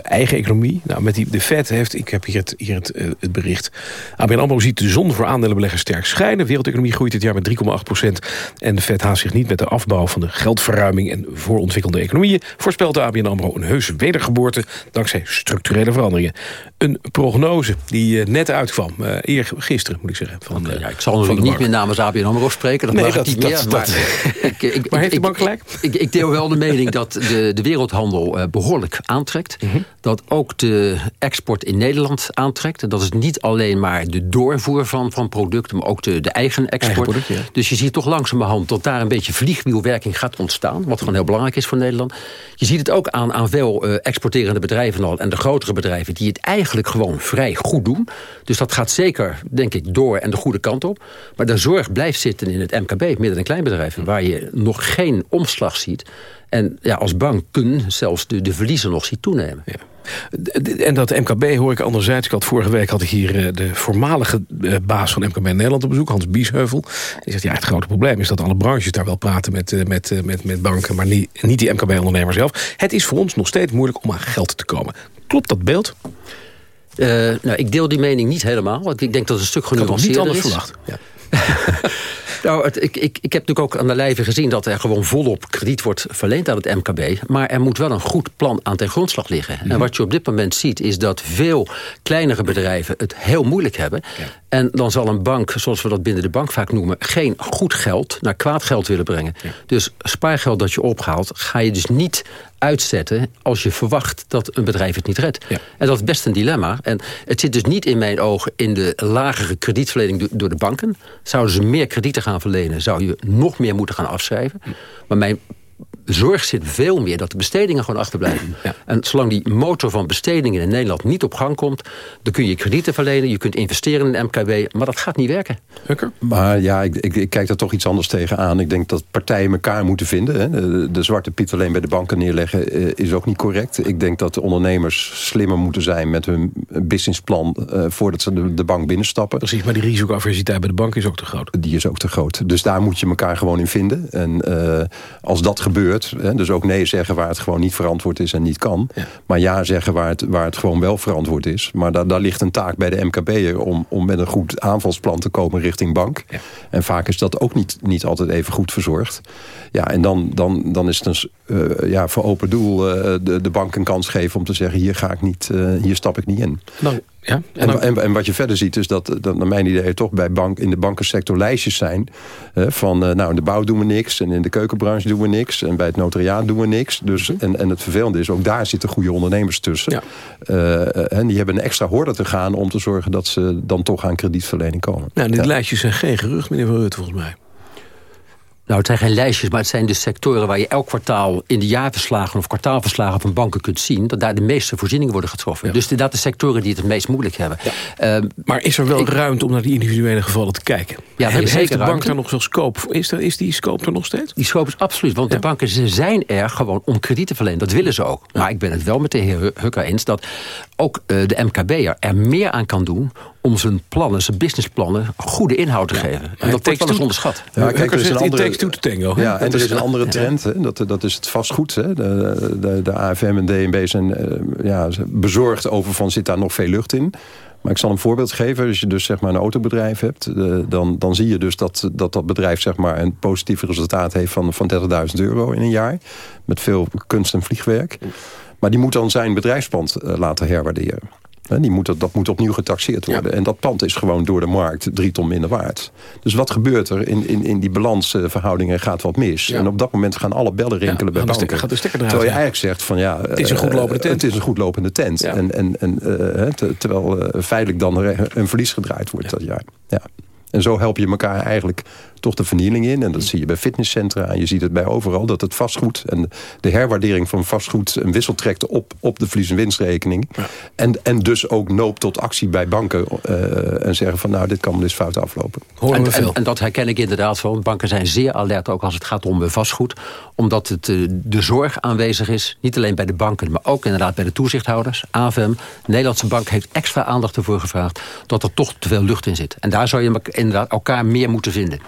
eigen economie. Nou, met die, de Fed heeft... Ik heb hier het, hier het, bericht. ABN AMRO ziet de zon voor aandelenbeleggers sterk schijnen. De wereldeconomie groeit dit jaar met 3,8 procent. En de Fed haast zich niet met de afbouw van de geldverruiming... en voorontwikkelde economieën. Voorspelt de ABN AMRO een heuse wedergeboorte dankzij structurele veranderingen. Een prognose die uh, net uitkwam, uh, eer gisteren moet ik zeggen. Van, okay, ja, ik zal natuurlijk niet meer namens ABN AMRO spreken, dat nee, mag dat, niet dat, meer. Dat, maar, ik, ik, maar heeft de ik, bank gelijk? Ik, ik, deel wel de mening dat de, de wereldhandel behoorlijk aantrekt. Mm -hmm. Dat ook de export in Nederland aantrekt. En dat is niet alleen maar de doorvoer van, van producten, maar ook de, de eigen export. Eigen product, ja. Dus je ziet toch langzamerhand dat daar een beetje vliegwielwerking gaat ontstaan. Wat gewoon heel belangrijk is voor Nederland. Je ziet het ook aan, aan veel exporterende bedrijven al en de grotere bedrijven... die het eigenlijk gewoon vrij goed doen. Dus dat gaat zeker, denk ik, door en de goede kant op. Maar de zorg blijft zitten in het MKB, midden- en kleinbedrijven... waar je nog geen omslag ziet. En ja, als bank kun zelfs de, verliezen nog ziet toenemen. Ja. En dat MKB hoor ik anderzijds. Ik had vorige week had ik hier de voormalige baas van MKB Nederland op bezoek, Hans Biesheuvel. Die zegt, ja, het grote probleem is dat alle branches daar wel praten met, met, met, met banken, maar niet, niet die MKB-ondernemer zelf. Het is voor ons nog steeds moeilijk om aan geld te komen. Klopt dat beeld? Uh, nou, ik deel die mening niet helemaal. Want ik denk dat het een stuk genuanceerder niet is. anders verwacht. Ja. nou, het, ik, ik, ik heb natuurlijk ook aan de lijve gezien... dat er gewoon volop krediet wordt verleend aan het MKB. Maar er moet wel een goed plan aan ten grondslag liggen. En wat je op dit moment ziet... is dat veel kleinere bedrijven het heel moeilijk hebben. Ja. En dan zal een bank, zoals we dat binnen de bank vaak noemen... geen goed geld naar kwaad geld willen brengen. Ja. Dus spaargeld dat je ophaalt... ga je dus niet uitzetten als je verwacht dat een bedrijf het niet redt. Ja. En dat is best een dilemma. En het zit dus niet in mijn ogen in de lagere kredietverlening door de banken. Zouden ze meer kredieten gaan verlenen, zou je nog meer moeten gaan afschrijven. Maar mijn zorg zit veel meer dat de bestedingen gewoon achterblijven. Ja. En zolang die motor van bestedingen in Nederland niet op gang komt... dan kun je kredieten verlenen, je kunt investeren in de MKB... maar dat gaat niet werken. Hukker? Maar ja, ik, ik, ik, kijk daar toch iets anders tegenaan. Ik denk dat partijen elkaar moeten vinden. Hè. De, de, zwarte piet alleen bij de banken neerleggen uh, is ook niet correct. Ik denk dat de ondernemers slimmer moeten zijn met hun businessplan... Uh, voordat ze de, de, bank binnenstappen. Precies, maar die risicoaversiteit bij de bank is ook te groot. Die is ook te groot. Dus daar moet je elkaar gewoon in vinden. En uh, als dat gebeurt... Hè, dus ook nee zeggen waar het gewoon niet verantwoord is en niet kan. Ja. Maar ja zeggen waar het, waar het gewoon wel verantwoord is. Maar daar, daar ligt een taak bij de MKB'er... Om, om met een goed aanvalsplan te komen richting bank. Ja. En vaak is dat ook niet, niet altijd even goed verzorgd. Ja, en dan, dan, dan is het een uh, ja, voor open doel uh, de, de bank een kans geven om te zeggen... hier, ga ik niet, uh, hier stap ik niet in. Dan, ja, en, dan... en, en, wat je verder ziet is dat, dat naar mijn idee toch bij bank, in de bankensector lijstjes zijn. Van nou in de bouw doen we niks en in de keukenbranche doen we niks. En bij het notariaat doen we niks. Dus, Mhm. en, en het vervelende is, ook daar zitten goede ondernemers tussen. Ja. En die hebben een extra horde te gaan om te zorgen dat ze dan toch aan kredietverlening komen. Nou, dit ja. lijstjes zijn geen gerucht, meneer Van Rutte, volgens mij. Nou, het zijn geen lijstjes, maar het zijn dus sectoren... waar je elk kwartaal in de jaarverslagen of kwartaalverslagen van banken kunt zien... dat daar de meeste voorzieningen worden getroffen. Ja. Dus dat de sectoren die het het meest moeilijk hebben. Ja. Uh, maar is er wel ik, ruimte om naar die individuele gevallen te kijken? Ja, Heeft, heeft de bank ruimte. daar nog zo'n scope? Is, er, is die scope er nog steeds? Die scope is absoluut, want ja. de banken ze zijn er gewoon om krediet te verlenen. Dat willen ze ook. Maar ik ben het wel met de heer Hukker eens... dat ook uh, de MKB'er er meer aan kan doen om zijn plannen, zijn businessplannen, goede inhoud te geven. En dat wordt wel eens onderschat. Ja, kijk, er is een andere, to tango. Ja, en er is een andere trend. Hè? Dat, dat is het vastgoed. Hè? De, de, de AFM en DNB zijn uh, ja, bezorgd over van zit daar nog veel lucht in. Maar ik zal een voorbeeld geven. Als je dus zeg maar een autobedrijf hebt... Uh, dan, dan zie je dus dat dat, dat bedrijf zeg maar, een positief resultaat heeft van, van 30.000 euro in een jaar. Met veel kunst en vliegwerk. Maar die moet dan zijn bedrijfspand uh, laten herwaarderen. Die moet, dat moet opnieuw getaxeerd worden. En dat pand is gewoon door de markt drie ton minder waard. Dus wat gebeurt er? In, in, in die balansverhoudingen gaat wat mis. En op dat moment gaan alle bellen rinkelen bij banken. Gaat de stekker eruit, terwijl je eigenlijk zegt van ja... Het is een goed lopende tent. Het is een goed lopende tent. En, en, en, uh, terwijl uh, feitelijk dan een verlies gedraaid wordt dat jaar. Ja. En zo help je elkaar eigenlijk toch de vernieling in. En dat zie je bij fitnesscentra. En je ziet het bij overal. Dat het vastgoed en de herwaardering van vastgoed... een wissel trekt op, op de verlies- en winstrekening. En, en dus ook noopt tot actie bij banken. Uh, en zeggen van nou, dit kan wel eens fout aflopen. En, en, en, dat herken ik inderdaad van. Banken zijn zeer alert ook als het gaat om vastgoed. Omdat het, uh, de zorg aanwezig is. Niet alleen bij de banken, maar ook inderdaad bij de toezichthouders. AFM, de Nederlandse bank heeft extra aandacht ervoor gevraagd... dat er toch te veel lucht in zit. En daar zou je inderdaad elkaar meer moeten vinden.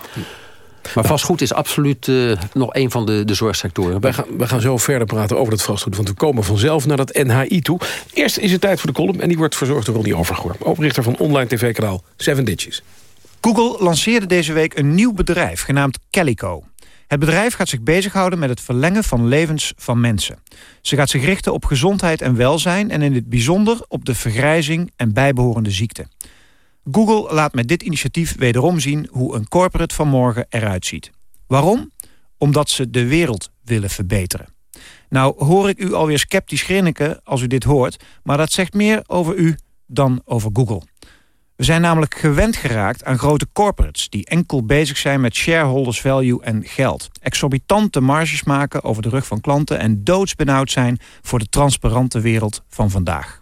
Maar vastgoed is absoluut uh, nog een van de, de zorgsectoren. Wij gaan, wij gaan zo verder praten over dat vastgoed. Want we komen vanzelf naar dat NHI toe. Eerst is het tijd voor de column. En die wordt verzorgd door Ronnie Overgoor. Oprichter van online tv-kanaal Seven Ditches. Google lanceerde deze week een nieuw bedrijf genaamd Calico. Het bedrijf gaat zich bezighouden met het verlengen van levens van mensen. Ze gaat zich richten op gezondheid en welzijn... en in het bijzonder op de vergrijzing en bijbehorende ziekten. Google laat met dit initiatief wederom zien hoe een corporate van morgen eruit ziet. Waarom? Omdat ze de wereld willen verbeteren. Nou hoor ik u alweer sceptisch grinniken als u dit hoort... maar dat zegt meer over u dan over Google. We zijn namelijk gewend geraakt aan grote corporates... die enkel bezig zijn met shareholders value en geld. Exorbitante marges maken over de rug van klanten... en doodsbenauwd zijn voor de transparante wereld van vandaag.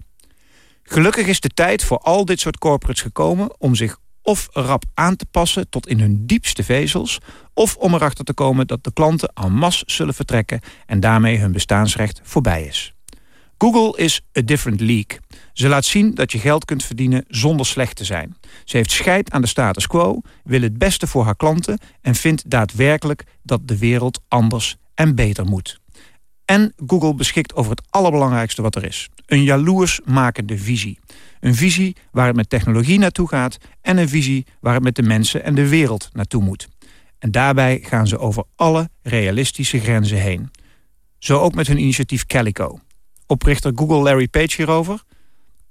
Gelukkig is de tijd voor al dit soort corporates gekomen om zich of rap aan te passen tot in hun diepste vezels... of om erachter te komen dat de klanten en masse zullen vertrekken... en daarmee hun bestaansrecht voorbij is. Google is a different league. Ze laat zien dat je geld kunt verdienen zonder slecht te zijn. Ze heeft scheid aan de status quo, wil het beste voor haar klanten... en vindt daadwerkelijk dat de wereld anders en beter moet. En Google beschikt over het allerbelangrijkste wat er is. Een jaloersmakende visie. Een visie waar het met technologie naartoe gaat... en een visie waar het met de mensen en de wereld naartoe moet. En daarbij gaan ze over alle realistische grenzen heen. Zo ook met hun initiatief Calico. Oprichter Google Larry Page hierover.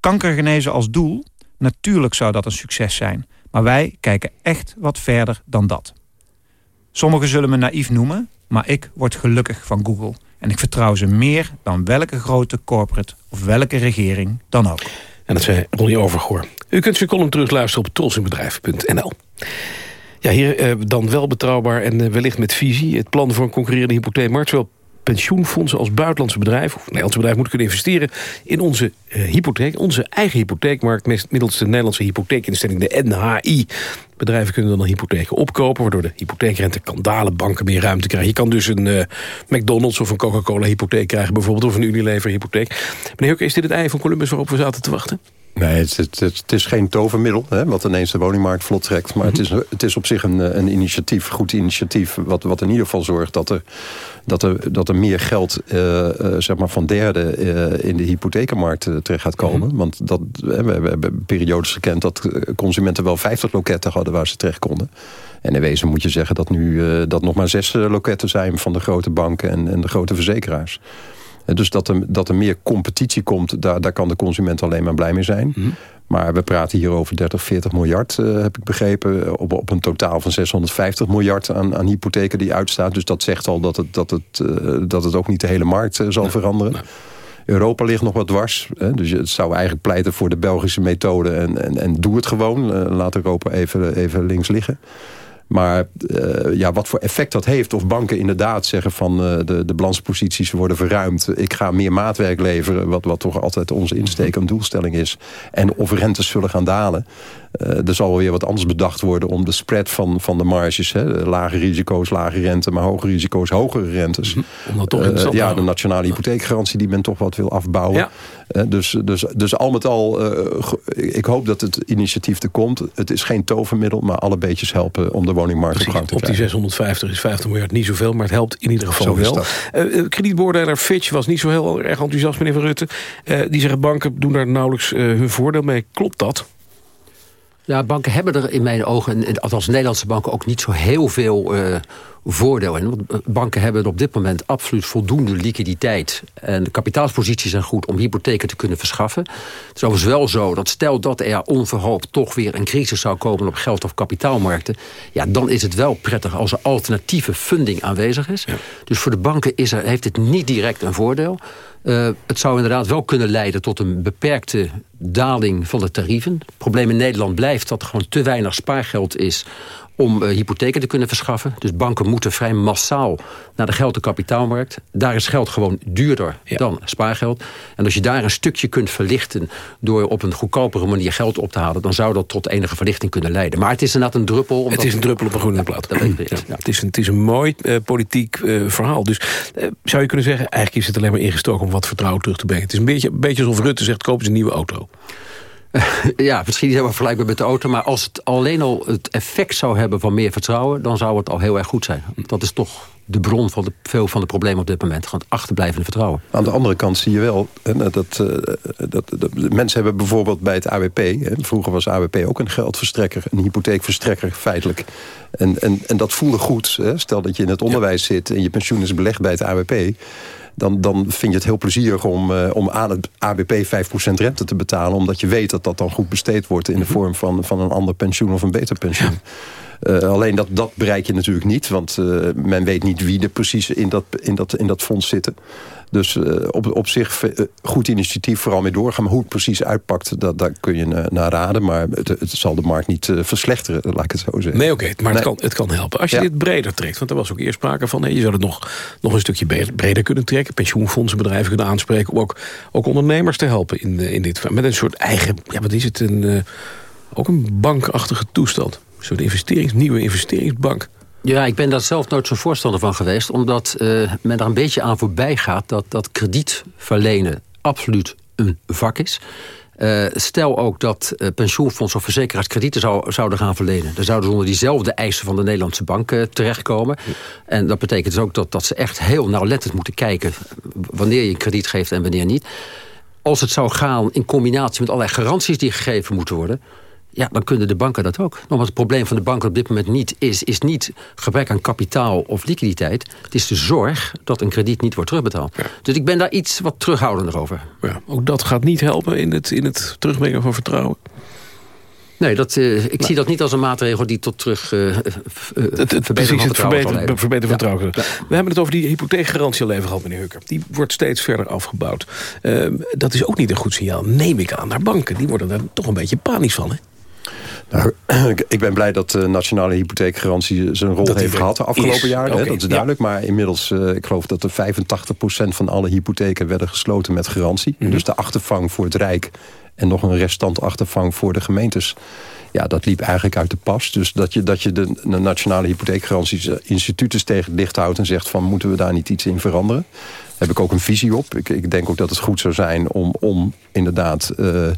Kanker genezen als doel? Natuurlijk zou dat een succes zijn. Maar wij kijken echt wat verder dan dat. Sommigen zullen me naïef noemen, maar ik word gelukkig van Google... En ik vertrouw ze meer dan welke grote corporate of welke regering dan ook. En dat zei Ronnie Overgoor. U kunt zijn column terugluisteren op tolsingbedrijf.nl. Ja, hier eh, dan wel betrouwbaar en eh, wellicht met visie. Het plan voor een concurrerende hypotheekmarkt... zowel pensioenfondsen als buitenlandse bedrijven... of Nederlandse bedrijven moeten kunnen investeren in onze uh, hypotheek... onze eigen hypotheekmarkt middels de Nederlandse hypotheekinstelling, de NHI. Bedrijven kunnen dan hypotheken opkopen... waardoor de hypotheekrente kan dalen, banken meer ruimte krijgen. Je kan dus een uh, McDonald's of een Coca-Cola hypotheek krijgen... bijvoorbeeld, of een Unilever hypotheek. Meneer Hukke, is dit het ei van Columbus waarop we zaten te wachten? Nee, het, het, het, is geen tovermiddel, hè, wat ineens de woningmarkt vlot trekt. Maar het, is, het is op zich een, een initiatief, goed initiatief... Wat, wat in ieder geval zorgt dat er, dat er, dat er meer geld uh, uh, zeg maar van derden uh, in de hypothekenmarkt terecht gaat komen. Want dat, we, we, hebben periodes gekend dat consumenten wel 50 loketten hadden... waar ze terecht konden. En in wezen moet je zeggen dat nu dat nog maar zes loketten zijn... van de grote banken en, en de grote verzekeraars. Dus dat er, dat er meer competitie komt, daar, daar kan de consument alleen maar blij mee zijn. Mm -hmm. Maar we praten hier over 30, 40 miljard, uh, heb ik begrepen. Op, op een totaal van 650 miljard aan, aan hypotheken die uitstaat. Dus dat zegt al dat het, dat het, uh, dat het ook niet de hele markt uh, zal nee, veranderen. Nee. Europa ligt nog wat dwars. Hè? Dus het zou eigenlijk pleiten voor de Belgische methode. En, en, en doe het gewoon. laat Europa even, even links liggen. Maar uh, ja, wat voor effect dat heeft... of banken inderdaad zeggen van uh, de, de balansposities worden verruimd... ik ga meer maatwerk leveren... wat, wat toch altijd onze insteek en doelstelling is... en of rentes zullen gaan dalen... Uh, er zal wel weer wat anders bedacht worden om de spread van, van de marges. Hè, lage risico's, lage rente, maar hoge risico's, hogere rentes. Mhm. Om toch uh, ja, de nationale hypotheekgarantie die men toch wat wil afbouwen. Ja. Uh, dus, dus, dus al met al, ik hoop dat het initiatief er komt. Het is geen tovermiddel, maar alle beetjes helpen om de woningmarkt Precies, op gang te op krijgen. die 650 is 50 miljard niet zoveel, maar het helpt in ieder geval wel. kredietbeoordelaar Fitch was niet zo heel erg enthousiast, meneer Van Rutte. die zeggen banken doen daar nauwelijks hun voordeel mee. Klopt dat? Ja, banken hebben er in mijn ogen, althans Nederlandse banken... ook niet zo heel veel uh, voordeel in. Want banken hebben op dit moment absoluut voldoende liquiditeit. En de kapitaalsposities zijn goed om hypotheken te kunnen verschaffen. Het is overigens wel zo dat stel dat er onverhoopt... toch weer een crisis zou komen op geld- of kapitaalmarkten... ja, dan is het wel prettig als er alternatieve funding aanwezig is. Ja. Dus voor de banken is er, heeft het niet direct een voordeel... Uh, het zou inderdaad wel kunnen leiden tot een beperkte daling van de tarieven. Het probleem in Nederland blijft dat er gewoon te weinig spaargeld is om uh, hypotheken te kunnen verschaffen. Dus banken moeten vrij massaal naar de geld- en kapitaalmarkt. Daar is geld gewoon duurder ja. dan spaargeld. En als je daar een stukje kunt verlichten... door op een goedkopere manier geld op te halen... dan zou dat tot enige verlichting kunnen leiden. Maar het is inderdaad een druppel... Het is een druppel op een groene plaat. Ja, ja. Het, is een, het is een mooi uh, politiek uh, verhaal. Dus zou je kunnen zeggen... eigenlijk is het alleen maar ingestoken om wat vertrouwen terug te brengen. Het is een beetje, een beetje alsof Rutte zegt... koop eens een nieuwe auto. ja, misschien niet helemaal vergelijkbaar met de auto... maar als het alleen al het effect zou hebben van meer vertrouwen... dan zou het al heel erg goed zijn. Dat is toch de bron van veel van de problemen op dit moment. Gewoon het achterblijvende vertrouwen. Aan de andere kant zie je wel... dat, dat, dat, dat mensen hebben bijvoorbeeld bij het AWP... Hè, vroeger was AWP ook een geldverstrekker... een hypotheekverstrekker feitelijk. En, en, en dat voelde goed. Hè. Stel dat je in het onderwijs zit... en je pensioen is belegd bij het AWP dan, dan vind je het heel plezierig om, uh, om aan het ABP 5% rente te betalen... omdat je weet dat dat dan goed besteed wordt... in de vorm van, van een ander pensioen of een beter pensioen. Alleen dat, dat bereik je natuurlijk niet. Want uh, men weet niet wie er precies in dat, in dat, in dat fonds zitten. Dus uh, op, op zich goed initiatief, vooral mee doorgaan. Maar hoe het precies uitpakt, dat, daar kun je naar raden. Maar het, het zal de markt niet verslechteren, laat ik het zo zeggen. Nee, oké, okay, maar nee. het, kan, het kan helpen. Als je ja. dit breder trekt, want er was ook eerst sprake van... Hey, je zou het nog, nog een stukje breder kunnen trekken. Pensioenfondsen, bedrijven kunnen aanspreken... om ook, ook ondernemers te helpen in, in dit... met een soort eigen, ja, wat is het, een, ook een bankachtige toestand. Een soort investerings, nieuwe investeringsbank. Ja, ik ben daar zelf nooit zo'n voorstander van geweest. Omdat uh, men er een beetje aan voorbij gaat dat, dat krediet verlenen absoluut een vak is. Uh, stel ook dat uh, pensioenfondsen of verzekeraars kredieten zou, zouden gaan verlenen. Dan zouden ze onder diezelfde eisen van de Nederlandse bank uh, terechtkomen. Ja. En dat betekent dus ook dat, dat ze echt heel nauwlettend moeten kijken... wanneer je een krediet geeft en wanneer niet. Als het zou gaan in combinatie met allerlei garanties die gegeven moeten worden... Ja, dan kunnen de banken dat ook. Nogmaals, het probleem van de banken op dit moment niet is, is niet gebrek aan kapitaal of liquiditeit. Het is de zorg dat een krediet niet wordt terugbetaald. Ja. Dus ik ben daar iets wat terughoudender over. Ja, ook dat gaat niet helpen in het, in het terugbrengen van vertrouwen. Nee, dat, uh, ik zie dat niet als een maatregel die tot terug uh, uh, het, het, precies het verbeteren verbeter vertrouwen. Ja. We hebben het over die hypotheekgarantie al even gehad, meneer Hukker. Die wordt steeds verder afgebouwd. dat is ook niet een goed signaal, neem ik aan, naar banken. Die worden daar toch een beetje panisch van, hè? Nou, ik ben blij dat de nationale hypotheekgarantie zijn rol dat heeft gehad de afgelopen jaren. Okay, dat is duidelijk. Ja. Maar inmiddels, uh, ik geloof dat er 85% van alle hypotheken werden gesloten met garantie. Mm -hmm. Dus de achtervang voor het Rijk en nog een restant achtervang voor de gemeentes. Ja, dat liep eigenlijk uit de pas. Dus dat je, dat je de, de nationale hypotheekgaranties instituten tegen het licht houdt... en zegt van moeten we daar niet iets in veranderen? Heb ik ook een visie op. Ik, ik denk ook dat het goed zou zijn om, om inderdaad... Uh,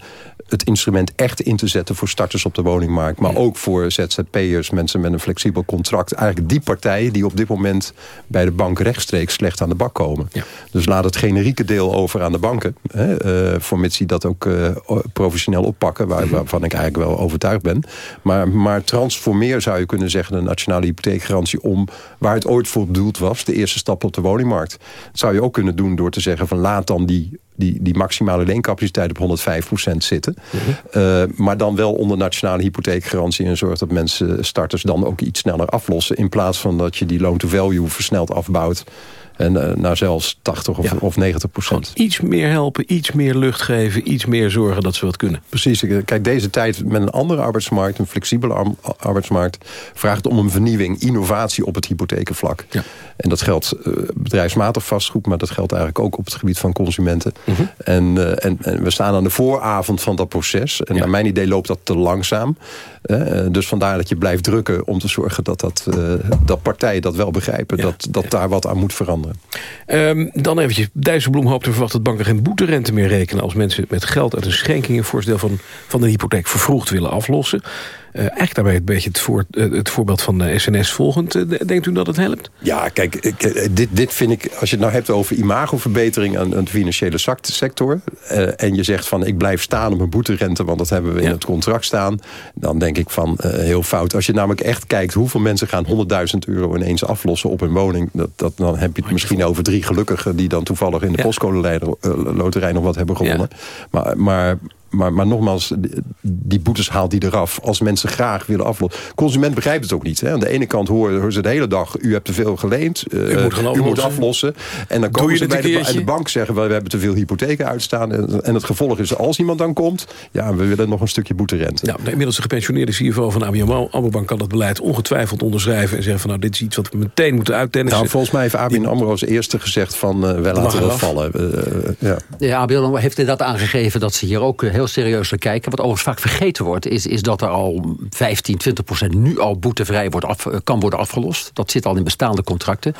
het instrument echt in te zetten voor starters op de woningmarkt. Maar ook voor ZZP'ers, mensen met een flexibel contract. Eigenlijk die partijen die op dit moment bij de bank rechtstreeks slecht aan de bak komen. Ja. Dus laat het generieke deel over aan de banken. Hè, uh, formits die dat ook uh, professioneel oppakken. Waar, waarvan ik eigenlijk wel overtuigd ben. Maar, maar transformeer zou je kunnen zeggen de nationale hypotheekgarantie om waar het ooit voor bedoeld was. De eerste stap op de woningmarkt. Dat zou je ook kunnen doen door te zeggen van laat dan die die, die maximale leencapaciteit op 105% zitten. Mm -hmm. uh, maar dan wel onder nationale hypotheekgarantie... en zorgt dat mensen, starters, dan ook iets sneller aflossen... in plaats van dat je die loan-to-value versneld afbouwt... En nou zelfs 80 of, of 90 procent. Iets meer helpen, iets meer lucht geven... iets meer zorgen dat ze wat kunnen. Precies. Kijk, deze tijd met een andere arbeidsmarkt... een flexibele arbeidsmarkt... vraagt om een vernieuwing, innovatie op het hypothekenvlak. Ja. En dat geldt bedrijfsmatig vastgoed... maar dat geldt eigenlijk ook op het gebied van consumenten. Mhm. en, en, en, we staan aan de vooravond van dat proces. En naar mijn idee loopt dat te langzaam. dus vandaar dat je blijft drukken om te zorgen dat, dat, dat partijen dat wel begrijpen. Dat, dat daar wat aan moet veranderen. Um, dan eventjes, Dijsselbloem hoopt te verwachten dat banken geen boeterente meer rekenen... als mensen met geld uit een schenking een voorstel van, van de hypotheek vervroegd willen aflossen. Eigenlijk daarbij een beetje het, voor, uh, het voorbeeld van de SNS volgend. Uh, denkt u dat het helpt? Ja, kijk, dit, dit vind ik... als je het nou hebt over imagoverbetering aan, aan de financiële sector... en je zegt van ik blijf staan op een boeterente... want dat hebben we in het contract staan... dan denk ik van heel fout. Als je namelijk echt kijkt hoeveel mensen gaan 100.000 euro ineens aflossen op hun woning... Dat, dat, dan heb je het misschien over drie gelukkigen... die dan toevallig in de ja. postcode loterij nog wat hebben gewonnen. Ja. Maar, maar maar, maar nogmaals, die boetes haalt die eraf. Als mensen graag willen aflossen. Consument begrijpt het ook niet. Hè? Aan de ene kant horen ze de hele dag... u hebt te veel geleend, uh, u, moet, u moet, aflossen. En dan komen ze bij de, de, bank zeggen... we hebben te veel hypotheken uitstaan. En, en, het gevolg is, als iemand dan komt... ja, we willen nog een stukje boeterente. Ja, de inmiddels gepensioneerde CFO van ABN AMRO kan dat beleid ongetwijfeld onderschrijven... en zeggen van nou, dit is iets wat we meteen moeten uittennissen. Nou, volgens mij heeft ABN AMRO als eerste gezegd van... Uh, wij laten dat vallen. Uh, ja. ja, ABN AMRO heeft inderdaad aangegeven... dat ze hier ook heel serieus naar kijken. Wat overigens vaak vergeten wordt, is, is dat er al 15, 20 procent nu al boetevrij wordt af, kan worden afgelost. Dat zit al in bestaande contracten.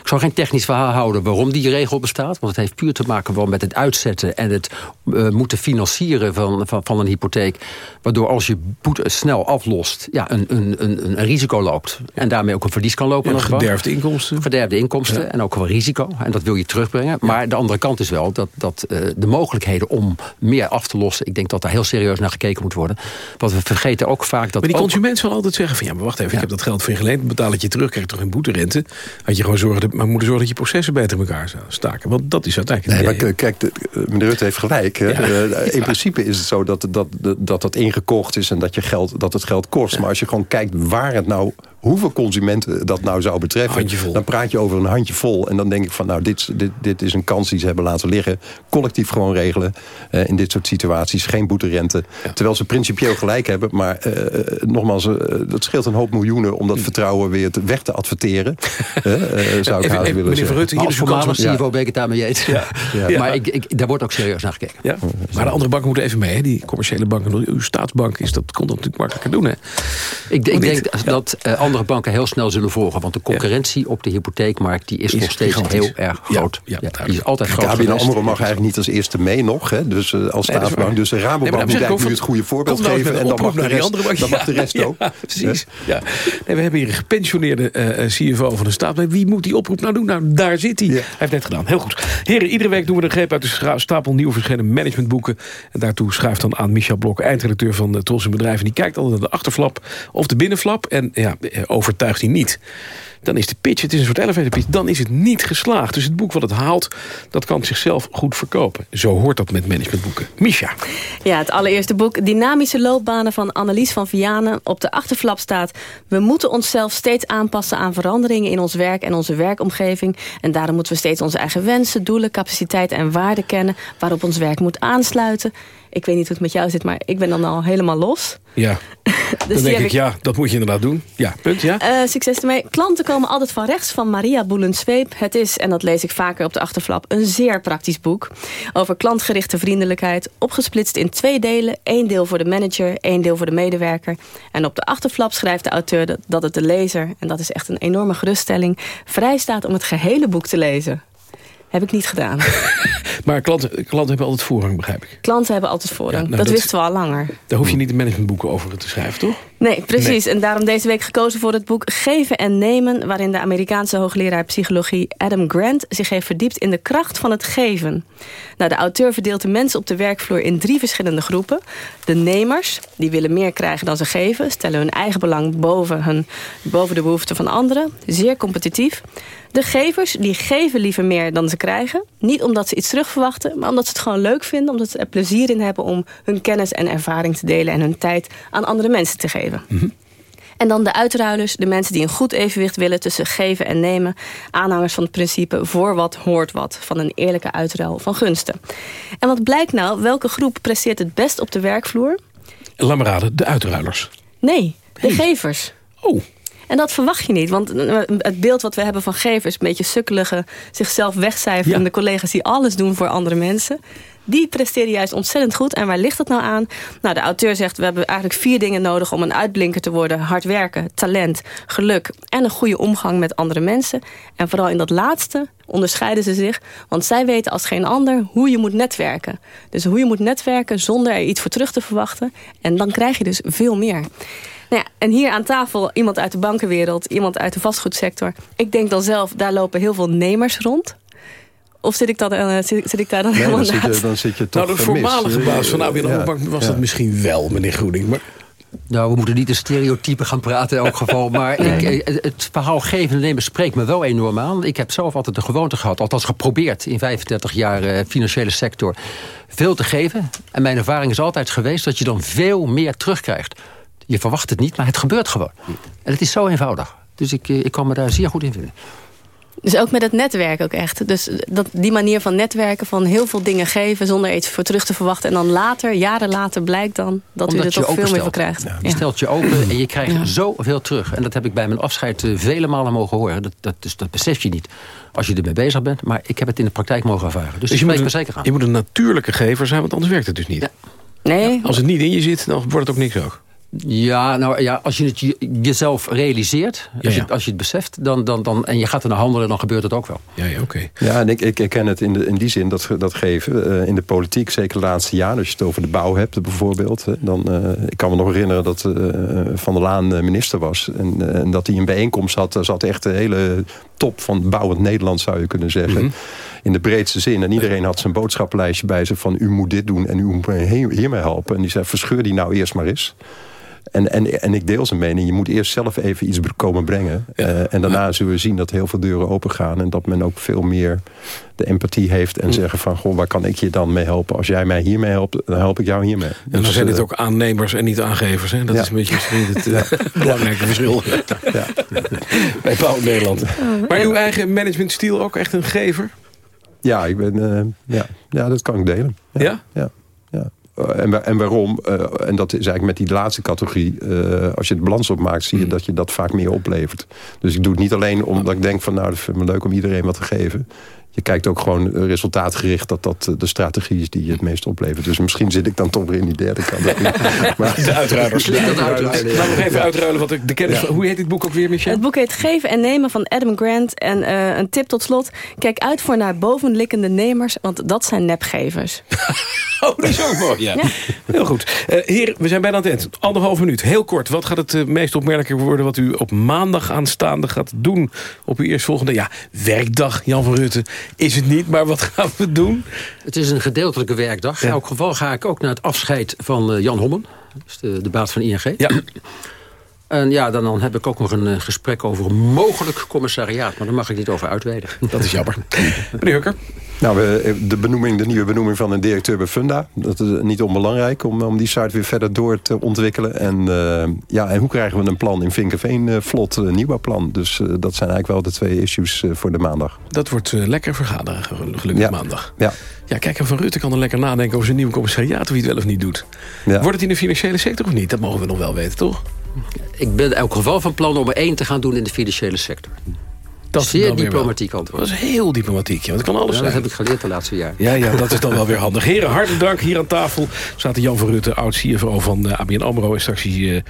Ik zal geen technisch verhaal houden waarom die regel bestaat. Want het heeft puur te maken met het uitzetten en het uh, moeten financieren van, van, van een hypotheek. Waardoor als je boete snel aflost, ja, een, een, een, een risico loopt. En daarmee ook een verlies kan lopen. Ja, verderfde inkomsten. Verderfde inkomsten en ook wel risico. En dat wil je terugbrengen. Maar de andere kant is wel dat, dat uh, de mogelijkheden om meer af te lossen... ik denk dat daar heel serieus naar gekeken moet worden. Want we vergeten ook vaak dat... Maar die consument zal altijd zeggen van... ja, maar wacht even, ik heb dat geld voor je geleend... betaal het je terug, krijg je toch een boeterente. Had je gewoon zorgen, maar moeten zorgen dat je processen beter in elkaar staken. Want dat is uiteindelijk... Nee, maar kijk, de, meneer Rutte heeft gelijk. Ja. Uh, in principe is het zo dat dat, dat dat ingekocht is... en dat, je geld, dat het geld kost. Maar als je gewoon kijkt waar het nou hoeveel consumenten dat nou zou betreffen... dan praat je over een handje vol. En dan denk ik van, nou, dit, dit, dit is een kans die ze hebben laten liggen. Collectief gewoon regelen uh, in dit soort situaties. Geen boeterente. Terwijl ze principieel gelijk hebben. Maar uh, nogmaals, uh, dat scheelt een hoop miljoenen... om dat vertrouwen weer te, weg te adverteren. zou ik haast willen meneer zeggen. Rutte, hier is voormalig CFO ben ik het daarmee eens. Ja. Ja. Maar ik, ik, daar wordt ook serieus naar gekeken. Ja. Maar de andere banken moeten even mee. Hè? Die commerciële banken, uw staatsbank, is dat, kon dat natuurlijk makkelijker doen. Hè? Ik, ik denk dat andere banken heel snel zullen volgen. Want de concurrentie op de hypotheekmarkt die is, nog steeds heel erg groot. Ja, die is altijd groot ABN AMRO mag eigenlijk niet als eerste mee nog. Hè? Dus uh, als staatsbank. Dus de Rabobank moet eigenlijk nu het goede voorbeeld nou geven. En dan mag, de rest, dan mag de rest ook. precies. Ja. Nee, we hebben hier een gepensioneerde uh, CFO van de staat. Wie moet die oproep nou doen? Nou, daar zit hij. Hij heeft net gedaan. Heel goed. Heren, iedere week doen we een greep uit de stapel nieuw verschillende managementboeken. En daartoe schuift dan aan Michel Blok, eindredacteur van de Tros Bedrijven. Die kijkt altijd naar de achterflap of de binnenflap. En ja, overtuigt hij niet dan is de pitch, het is een soort elevator pitch, dan is het niet geslaagd. Dus het boek wat het haalt, dat kan zichzelf goed verkopen. Zo hoort dat met managementboeken. Misha. Ja, het allereerste boek, Dynamische loopbanen van Annelies van Vianen. Op de achterflap staat, we moeten onszelf steeds aanpassen aan veranderingen in ons werk en onze werkomgeving. En daarom moeten we steeds onze eigen wensen, doelen, capaciteiten en waarden kennen waarop ons werk moet aansluiten. Ik weet niet hoe het met jou zit, maar ik ben dan al helemaal los. Ja, dus dan denk ik, ja, dat moet je inderdaad doen. Ja, punt, ja. Uh, succes ermee. Klanten komen altijd van rechts van Maria Boelensweep. Het is, en dat lees ik vaker op de achterflap, een zeer praktisch boek. Over klantgerichte vriendelijkheid, opgesplitst in twee delen. Eén deel voor de manager, één deel voor de medewerker. En op de achterflap schrijft de auteur dat het de lezer, en dat is echt een enorme geruststelling, vrij staat om het gehele boek te lezen. Heb ik niet gedaan. maar klanten, klanten hebben altijd voorrang, begrijp ik. Klanten hebben altijd voorrang. Nou, dat, wisten we al langer. Daar hoef je niet de managementboeken over te schrijven, toch? Nee, precies. En daarom deze week gekozen voor het boek Geven en Nemen... waarin de Amerikaanse hoogleraar psychologie Adam Grant... zich heeft verdiept in de kracht van het geven. Nou, de auteur verdeelt de mensen op de werkvloer in drie verschillende groepen. De nemers, die willen meer krijgen dan ze geven... stellen hun eigen belang boven, hun, boven de behoeften van anderen. Zeer competitief. De gevers die geven liever meer dan ze krijgen. Niet omdat ze iets terugverwachten, maar omdat ze het gewoon leuk vinden. Omdat ze er plezier in hebben om hun kennis en ervaring te delen... en hun tijd aan andere mensen te geven. Mhm. En dan de uitruilers, de mensen die een goed evenwicht willen tussen geven en nemen. Aanhangers van het principe voor wat hoort wat. Van een eerlijke uitruil van gunsten. En wat blijkt nou? Welke groep presteert het best op de werkvloer? Laat me raden, de uitruilers. Nee, de gevers. Oh. En dat verwacht je niet. Want het beeld wat we hebben van gevers... een beetje sukkelige, zichzelf wegcijferende collega's... die alles doen voor andere mensen... die presteren juist ontzettend goed. En waar ligt dat nou aan? Nou, de auteur zegt... we hebben eigenlijk vier dingen nodig om een uitblinker te worden. Hard werken, talent, geluk... en een goede omgang met andere mensen. En vooral in dat laatste onderscheiden ze zich. Want zij weten als geen ander hoe je moet netwerken. Dus hoe je moet netwerken zonder er iets voor terug te verwachten. En dan krijg je dus veel meer. Nou ja, en hier aan tafel iemand uit de bankenwereld, iemand uit de vastgoedsector. Ik denk dan zelf, daar lopen heel veel nemers rond. Of zit ik, dan, uh, zit, zit, ik daar dan nee, helemaal dan naast? Zit je, dan zit je toch Nou, de voormalige baas van ABN Bank was dat misschien wel, meneer Groening. Maar... Nou, we moeten niet de stereotypen gaan praten in elk geval. Maar ik, het verhaal geven en nemen spreekt me wel enorm aan. Ik heb zelf altijd de gewoonte gehad, althans geprobeerd... in 35 jaar uh, financiële sector, veel te geven. En mijn ervaring is altijd geweest dat je dan veel meer terugkrijgt. Je verwacht het niet, maar het gebeurt gewoon. En het is zo eenvoudig. Dus ik, ik kan me daar zeer goed in vinden. Dus ook met het netwerk ook echt. Dus dat, die manier van netwerken, van heel veel dingen geven... zonder iets voor terug te verwachten. En dan later, jaren later, blijkt dan dat Omdat u er toch veel meer voor krijgt. Ja, je stelt je open en je krijgt ja. zoveel terug. En dat heb ik bij mijn afscheid vele malen mogen horen. Dat, dat, dus dat besef je niet als je ermee bezig bent. Maar ik heb het in de praktijk mogen ervaren. Dus, dus je, moet een, zeker aan. je moet een natuurlijke gever zijn, want anders werkt het dus niet. Nee. als het niet in je zit, dan wordt het ook niks ook. Ja, nou ja, als je het je, jezelf realiseert, als, ja, ja. Je, als je het beseft, dan, dan, dan, en je gaat er naar handelen, dan gebeurt het ook wel. Ja, ja oké. Okay. Ja, en ik, ik herken het in, de, in die zin, dat, dat geven, uh, in de politiek, zeker de laatste jaren, als je het over de bouw hebt bijvoorbeeld. Dan, uh, ik kan me nog herinneren dat uh, Van der Laan minister was en, en dat hij een bijeenkomst had, zat echt de hele top van bouwend Nederland, zou je kunnen zeggen. Mm -hmm. In de breedste zin. En iedereen had zijn boodschappenlijstje bij zich van... u moet dit doen en u moet me hiermee helpen. En die zei, verscheur die nou eerst maar eens. En, en, en ik deel zijn mening. Je moet eerst zelf even iets komen brengen. Ja. Uh, en daarna ja. zullen we zien dat heel veel deuren open gaan. En dat men ook veel meer de empathie heeft. En zeggen van, goh, waar kan ik je dan mee helpen? Als jij mij hiermee helpt, dan help ik jou hiermee. En dan dus, zijn het uh, ook aannemers en niet aangevers. Hè? Dat ja. is een beetje het uh, belangrijke verschil. Bij Pauw Nederland. Maar uw eigen managementstijl ook echt een gever? Ja, ik ben, eh, ja. ja, dat kan ik delen. Ja? Ja. Ja. En, en waarom? Uh, en dat is eigenlijk met die laatste categorie. Uh, als je het balans opmaakt, zie je dat je dat vaak meer oplevert. Dus ik doe het niet alleen omdat ik denk van... nou, dat vind ik me leuk om iedereen wat te geven. Je kijkt ook gewoon resultaatgericht dat dat de strategie is die je het meest oplevert. Dus misschien zit ik dan toch weer in die derde kant. maar, de uitruilers. Laten we nog even uitruilen wat ik de kennis ja. van... Hoe heet dit boek ook weer, Michel? Het boek heet Geven en Nemen van Adam Grant. En uh, een tip tot slot. Kijk uit voor naar bovenliggende nemers, want dat zijn nepgevers. oh, dat is ook mooi. Ja. ja. Heel goed. Uh, heren, we zijn bijna aan het eind. Anderhalf minuut. Heel kort. Wat gaat het uh, meest opmerkelijk worden wat u op maandag aanstaande gaat doen? Op uw eerstvolgende ja, werkdag, Jan van Rutte. Is het niet, maar wat gaan we doen? Het is een gedeeltelijke werkdag. Ja. In elk geval ga ik ook naar het afscheid van uh, Jan Hommen. Dus de, de baas van ING. Ja. En ja, dan, dan heb ik ook nog een uh, gesprek over een mogelijk commissariaat. Maar daar mag ik niet over uitweiden. Dat is jammer. Meneer Hukker? Nou, de, benoeming, de nieuwe benoeming van een directeur bij Funda. Dat is niet onbelangrijk om, om die site weer verder door te ontwikkelen. En, uh, ja, en hoe krijgen we een plan in Vinkenveen uh, vlot, een nieuwbouwplan. Dus uh, dat zijn eigenlijk wel de twee issues voor de maandag. Dat wordt lekker vergaderen, gelukkig ja. maandag. Ja. Ja, kijk, en Van Rutte kan er lekker nadenken over zijn nieuwe commissariaat... of hij het wel of niet doet. Ja. Wordt het in de financiële sector of niet? Dat mogen we nog wel weten, toch? Ik ben in elk geval van plan om er één te gaan doen in de financiële sector. Dat Zeer diplomatiek antwoord. Dat is heel diplomatiek, ja. Dat kan alles ja, zijn. Dat heb ik geleerd de laatste jaar. Ja, ja, dat is dan wel weer handig. Heren, hartelijk dank. Hier aan tafel zaten Jan van Rutte, oud-CFO van uh, ABN AMRO. En straks uh,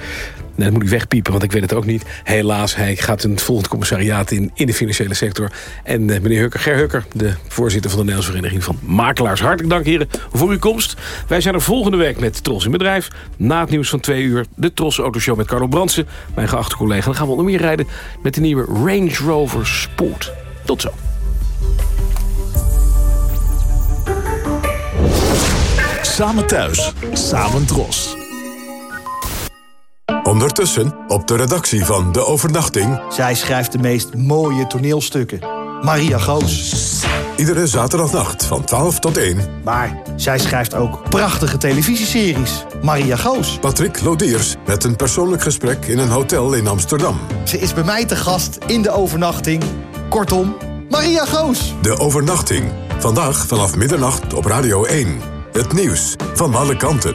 nee, dat moet ik wegpiepen, want ik weet het ook niet. Helaas, hij gaat een volgend commissariaat in, in de financiële sector. En uh, meneer Hukker, Ger Hukker, de voorzitter van de Nederlandse Vereniging van Makelaars. Hartelijk dank, heren, voor uw komst. Wij zijn er volgende week met Tros in Bedrijf. Na het nieuws van twee uur, de Tros Autoshow met Carlo Brandsen. Mijn geachte collega. Dan gaan we onder meer rijden met de nieuwe Range Rover Sport. Tot zo. Samen thuis, samen dros. Ondertussen op de redactie van De Overnachting... Zij schrijft de meest mooie toneelstukken. Maria Goos. Iedere zaterdagnacht van 12 tot 1. Maar zij schrijft ook prachtige televisieseries. Maria Goos. Patrick Lodiers met een persoonlijk gesprek in een hotel in Amsterdam. Ze is bij mij te gast in de overnachting. Kortom, Maria Goos. De overnachting. Vandaag vanaf middernacht op Radio 1. Het nieuws van alle kanten.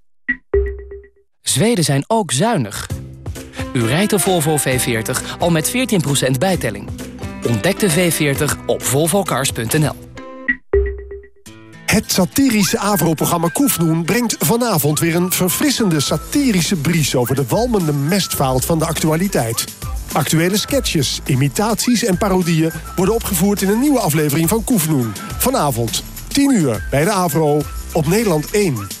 Zweden zijn ook zuinig. U rijdt de Volvo V40 al met 14% bijtelling. Ontdek de V40 op volvocars.nl. Het satirische AVRO-programma Koefnoen brengt vanavond weer een verfrissende satirische bries over de walmende mestvaalt van de actualiteit. Actuele sketches, imitaties en parodieën worden opgevoerd in een nieuwe aflevering van Koefnoen. Vanavond, 10 uur, bij de AVRO, op Nederland 1.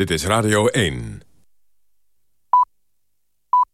Dit is Radio 1.